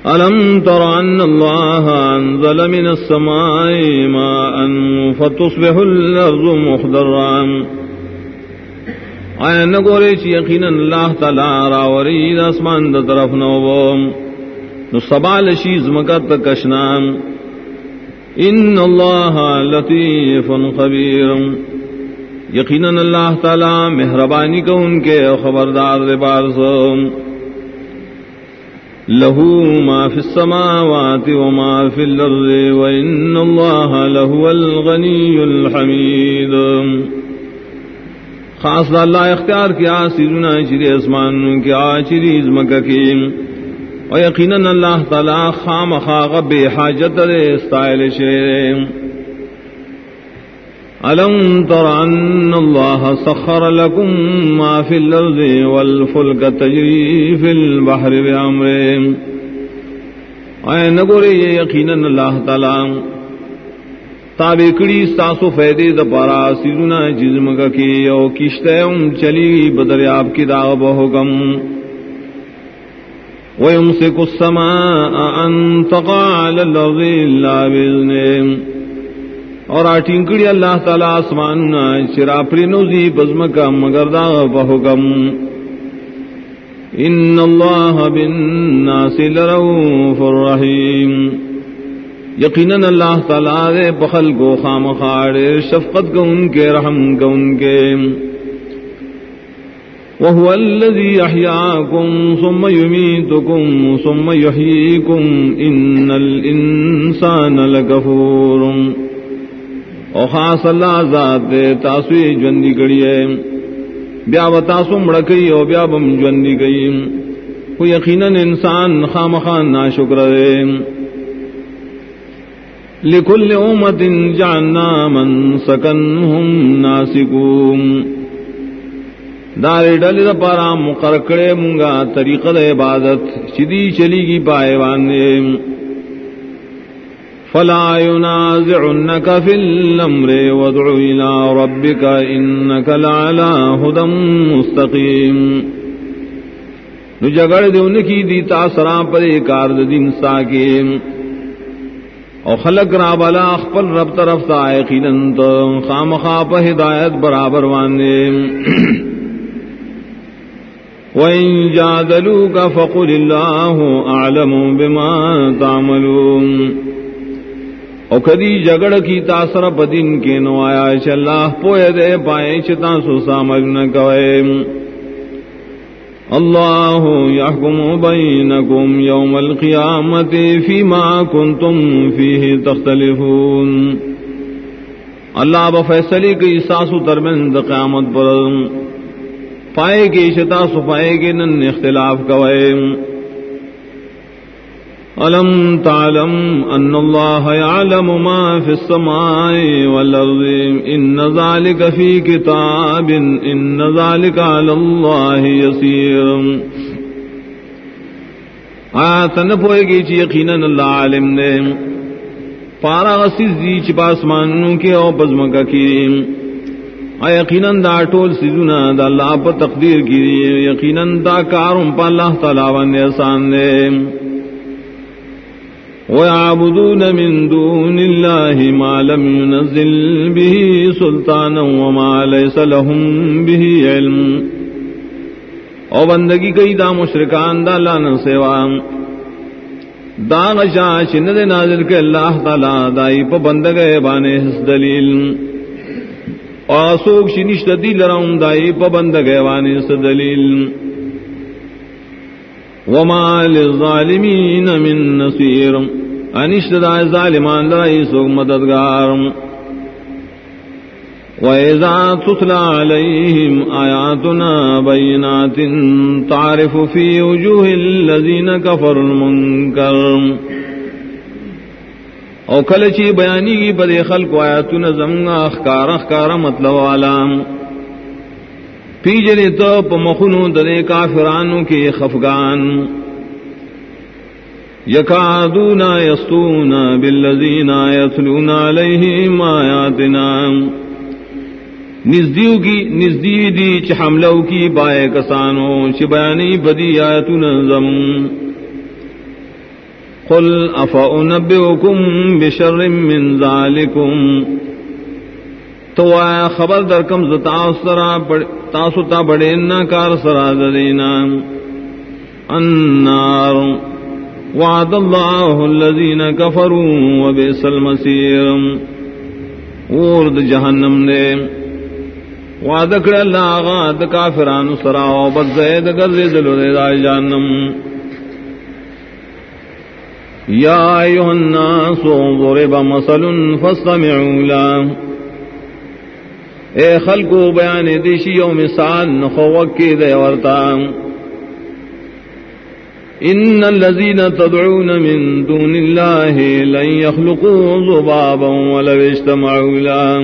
ألم تر أن الله أنزل من السماء ماء فتصبح الأرض مخضرا. آیا نگورے چی یقینا اللہ تعالی راوری دا اسمان دا طرف نوبو نو سبال شیز مکت کشنام. ان اللہ لطیف خبیر. یقینا اللہ تعالی مہربانی کو ان کے خبردار دے بار سو له ما في السماوات وما في الأرض وإن الله له الغني الحميد خاص اللہ اختیار کیا سیزنا چری اسمان کیا چری ازمکہ کی۔ و یقیناً اللہ تعالی خام خاغ بے حاجت دے استائل شیر۔ ألم تر أن الله سخر لكم ما في الأرض والفلك تجري في البحر بأمره اے نگورے یہ یقیناً اللہ تعالی۔ تابع کڑی ساسو فیدے دا پارا سیزنا جزم کا کی او کشتے ام چلی بدریاب کی داغ بہکم وَيُمْسِكُ السَّمَاءَ أَن تَقَعَ عَلَى الْأَرْضِ إِلَّا بِإِذْنِهِ۔ اور آٹنکڑی اللہ تعالی آسمان چرا پری نوزی بزم مگر دا بہکم ان اللہ بالناس لرؤوف الرحیم یقیناً اللہ تعالی بخل کو خام خاڑ، شفقت کو ان کے، رحم کو ان کے۔ وهو الذي يحياكم ثم يميتكم ثم يحييكم إن الإنسان لكفور۔ او خاص اللہ ذات دے تاسوی جوندی کڑی ہے۔ بیا و تاسو مڑکئی او بیا بم جوندی گئی کو یقیناً انسان خام خان نا شکر ہے امت جعلنا من سکنہم ناسکوم دار ڈلی دا پارا مقرکڑے مونگا طریقہ دا عبادت، چدی چلی گی پائے وانے فلا ينازعنك في الأمر وادع إلى ربك إنك لعلى هدى مستقيم نو جگڑ دے ان کی دی تاثرا پر کار دین ساکیم۔ او خلق را بلا اخپل رب طرف تا یقینا تو خام خاپ ہدایت برابر وانے وَإِن جَادَلُوكَ فَقُلِ اللَّهُ أَعْلَمُ بِمَا تَعْمَلُونَ۔ او کدی جگڑ کی تاثر بدین کے نو آیا چ اللہ پوئے دے پائے چتا سو سامج نہ کوئے۔ اللہ يحكم بينكم يوم القيامة فيما كنتم فيه تختلفون۔ اللہ بفیصلی کی ساسو ترمند قیامت پر پائے گی شتا سو کی گی، نن اختلاف کوئے۔ ألم تعلم أن الله يعلم ما في السماء والأرض؟ إن ذلك في كتاب، إن ذلك على الله يسير. آیات نہ پوئے گی چی یقینا اللہ عالم نے؟ پارا غسیز دی چی پاسمانوں کے او بزمکا کی۔ آ یقینا دا ٹول سیزونا دا اللہ پر تقدیر کی۔ یقینا دا کارم پا اللہ تعالی ون احسان نے۔ ويعبدون من دون الله ما لم ينزل به سلطانا وما ليس لهم به علم. او بندگی کئی دا مشرکان دا اللہ نہ دا غشا چند دے نازل کے اللہ تعالی دائی پا بندگے بانے حس دلیل. آسوک شنشت دی لرم دائی پا بندگے بانے حس دلیل. وما للظالمین من نصیرم انشت دا ظالمان لرائی سوک مددگار وَإِذَا تُتْلَى عَلَيْهِمْ آيَاتُنَا بَيِّنَاتٍ تَعْرِفُ فِي وُجُوهِ الَّذِينَ كَفَرُوا الْمُنكَرَ. او کله کلچی بیانی کی پدے خلق آیاتنا زمگا اخکار اخکار مطلب علام پی جنے تو پا مخنو دنے کافرانو کے خفگان. یکادون یستون بالذین یتلون علیہم آیاتنا نزدیو کی نزدیو دی چھ حملو کی بائے کسانو چھ بیانی بدی آیتون زم. قل افا بشر من ذالکم. تو آیا خبر در کم تاسو تا بڑے کار سرا دینا النار. وعد الله الذين كفروا وبئس المصير. ورد جہنم نے وعد کر اللہ غاد کافران سرا و بد زید گرز دلو دے جہنم. يا أيها الناس ضرب مثل فاستمعوا له. اے خلقو بیان دیشی و مثال نخوکی دے ورطا. ان الذين تدعون من دون الله لن يخلقوا ذبابا ولو اجتمعوا له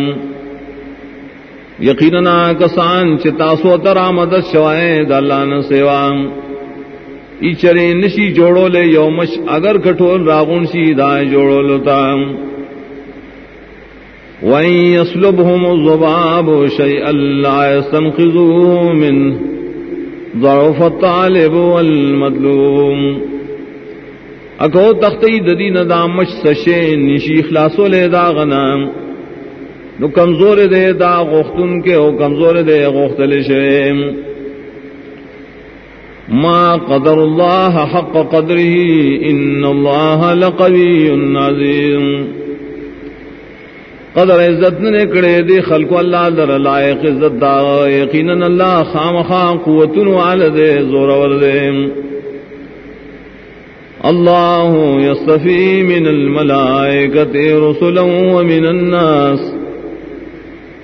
یقینا کسان چتاسو ترامد شوائے دلان سیوام ایچرے نشی جوڑو لے یومش اگر کٹول راغن سی دائیں جوڑو لتا۔ وَإِن يَسْلُبْهُمُ الضُّبَابُ شَيْئًا لَّا يَسْتَنقِذُوهُ مِنْهُ۔ ضَعُفَ الطَّالِبُ وَالْمَطْلُوبُ اکو تختی ددین دا مش سشے نشی خلاصو لے دا غنام نو کمزور دے دا غختن کے او کمزور دے غختل شیم ما قدر الله حق قدره ان الله لقوي عظيم قدر عزت نے کڑے دی خلق اللہ در لائق عزت دا، یقینا اللہ خام خام قوت والد زور ور دے۔ اللہ یصفی من الملائکۃ رسلا ومن الناس۔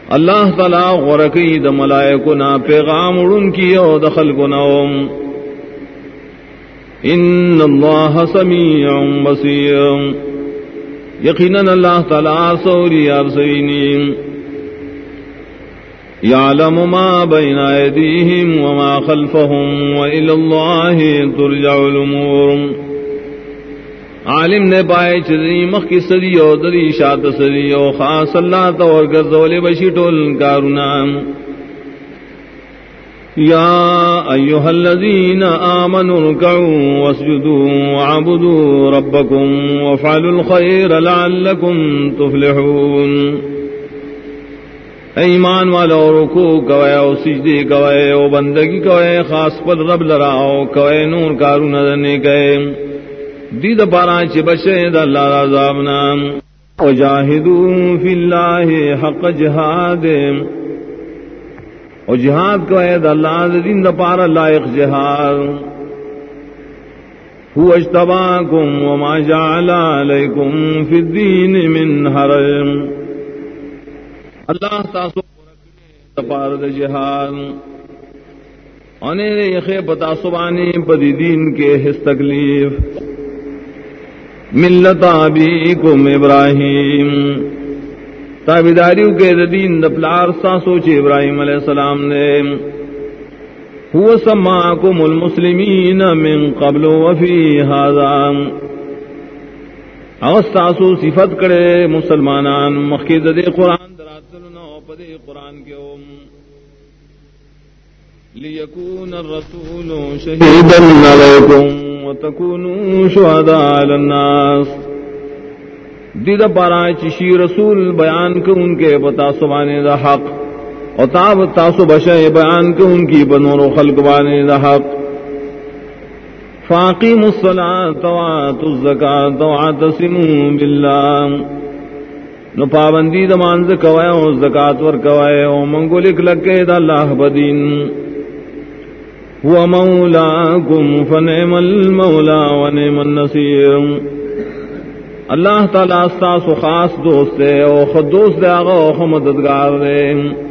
اللہ تعالی غرقی د ملائکنا پیغام اڑن کی او دخل کو نوم ان اللہ سمیع بصیر۔ یقینا اللہ تعالی سوری ارسینی يعلم ما بين أيديهم وما خلفهم وإلى الله ترجع الأمور۔ عالم نے پائے چدری مخ کی صدی او دری شاد صدی او خاص اللہ تو اور گزول بشی ٹول کارنام يا أيها الذين آمنوا ركعوا واسجدوا وعبدوا ربكم وافعلوا الخير لعلكم تفلحون ایمان والو رکو کوئے، او سجدے کوئے، او بندگی کوئے، خاص پر رب لراؤ، کوئے نور کارو نظرنے گئے دید پارا چی بچے، دا اللہ رضابنا وجاہدوا فی اللہ حق جہادیں اور جہاد کو عید اللہ دین دا پارا لائق جہاد۔ هو اجتباكم وما جعل عليكم في الدين من حرم اللہ تاسو پار دا جہاد۔ انے یخے پتا سبانی پدی دین کے حس تکلیف۔ ملت ابیکم ابراہیم۔ تابیداریو کے دین دپلار سا سوچ ابراہیم علیہ السلام نے۔ هو سماکم المسلمین من قبل وفی هذا اوستاسو صفت کرے مسلمانان مخید دے قرآن دراتلنا پدے قرآن کے اوم ليكون الرسول شهيدا عليكم وتكونوا شهداء على الناس. دید پارا چشی رسول بیان کے ان کے بتا سبانے دا حق، اور تاب تاسو بشے بیان کے ان کی بنور و خلق بانے دا حق۔ فاقی مسلا توات الزکا توات سمو نو پابندی دا مانز کوئے او زکات ور کوئے او منگو لکھ لکے دا اللہ بدین۔ هو مولاکم فنعم المولا ونعم النصیر۔ اللہ تعالی ساس و خاص دوست ہے او خود دوست دے آغا او خود مددگار دے۔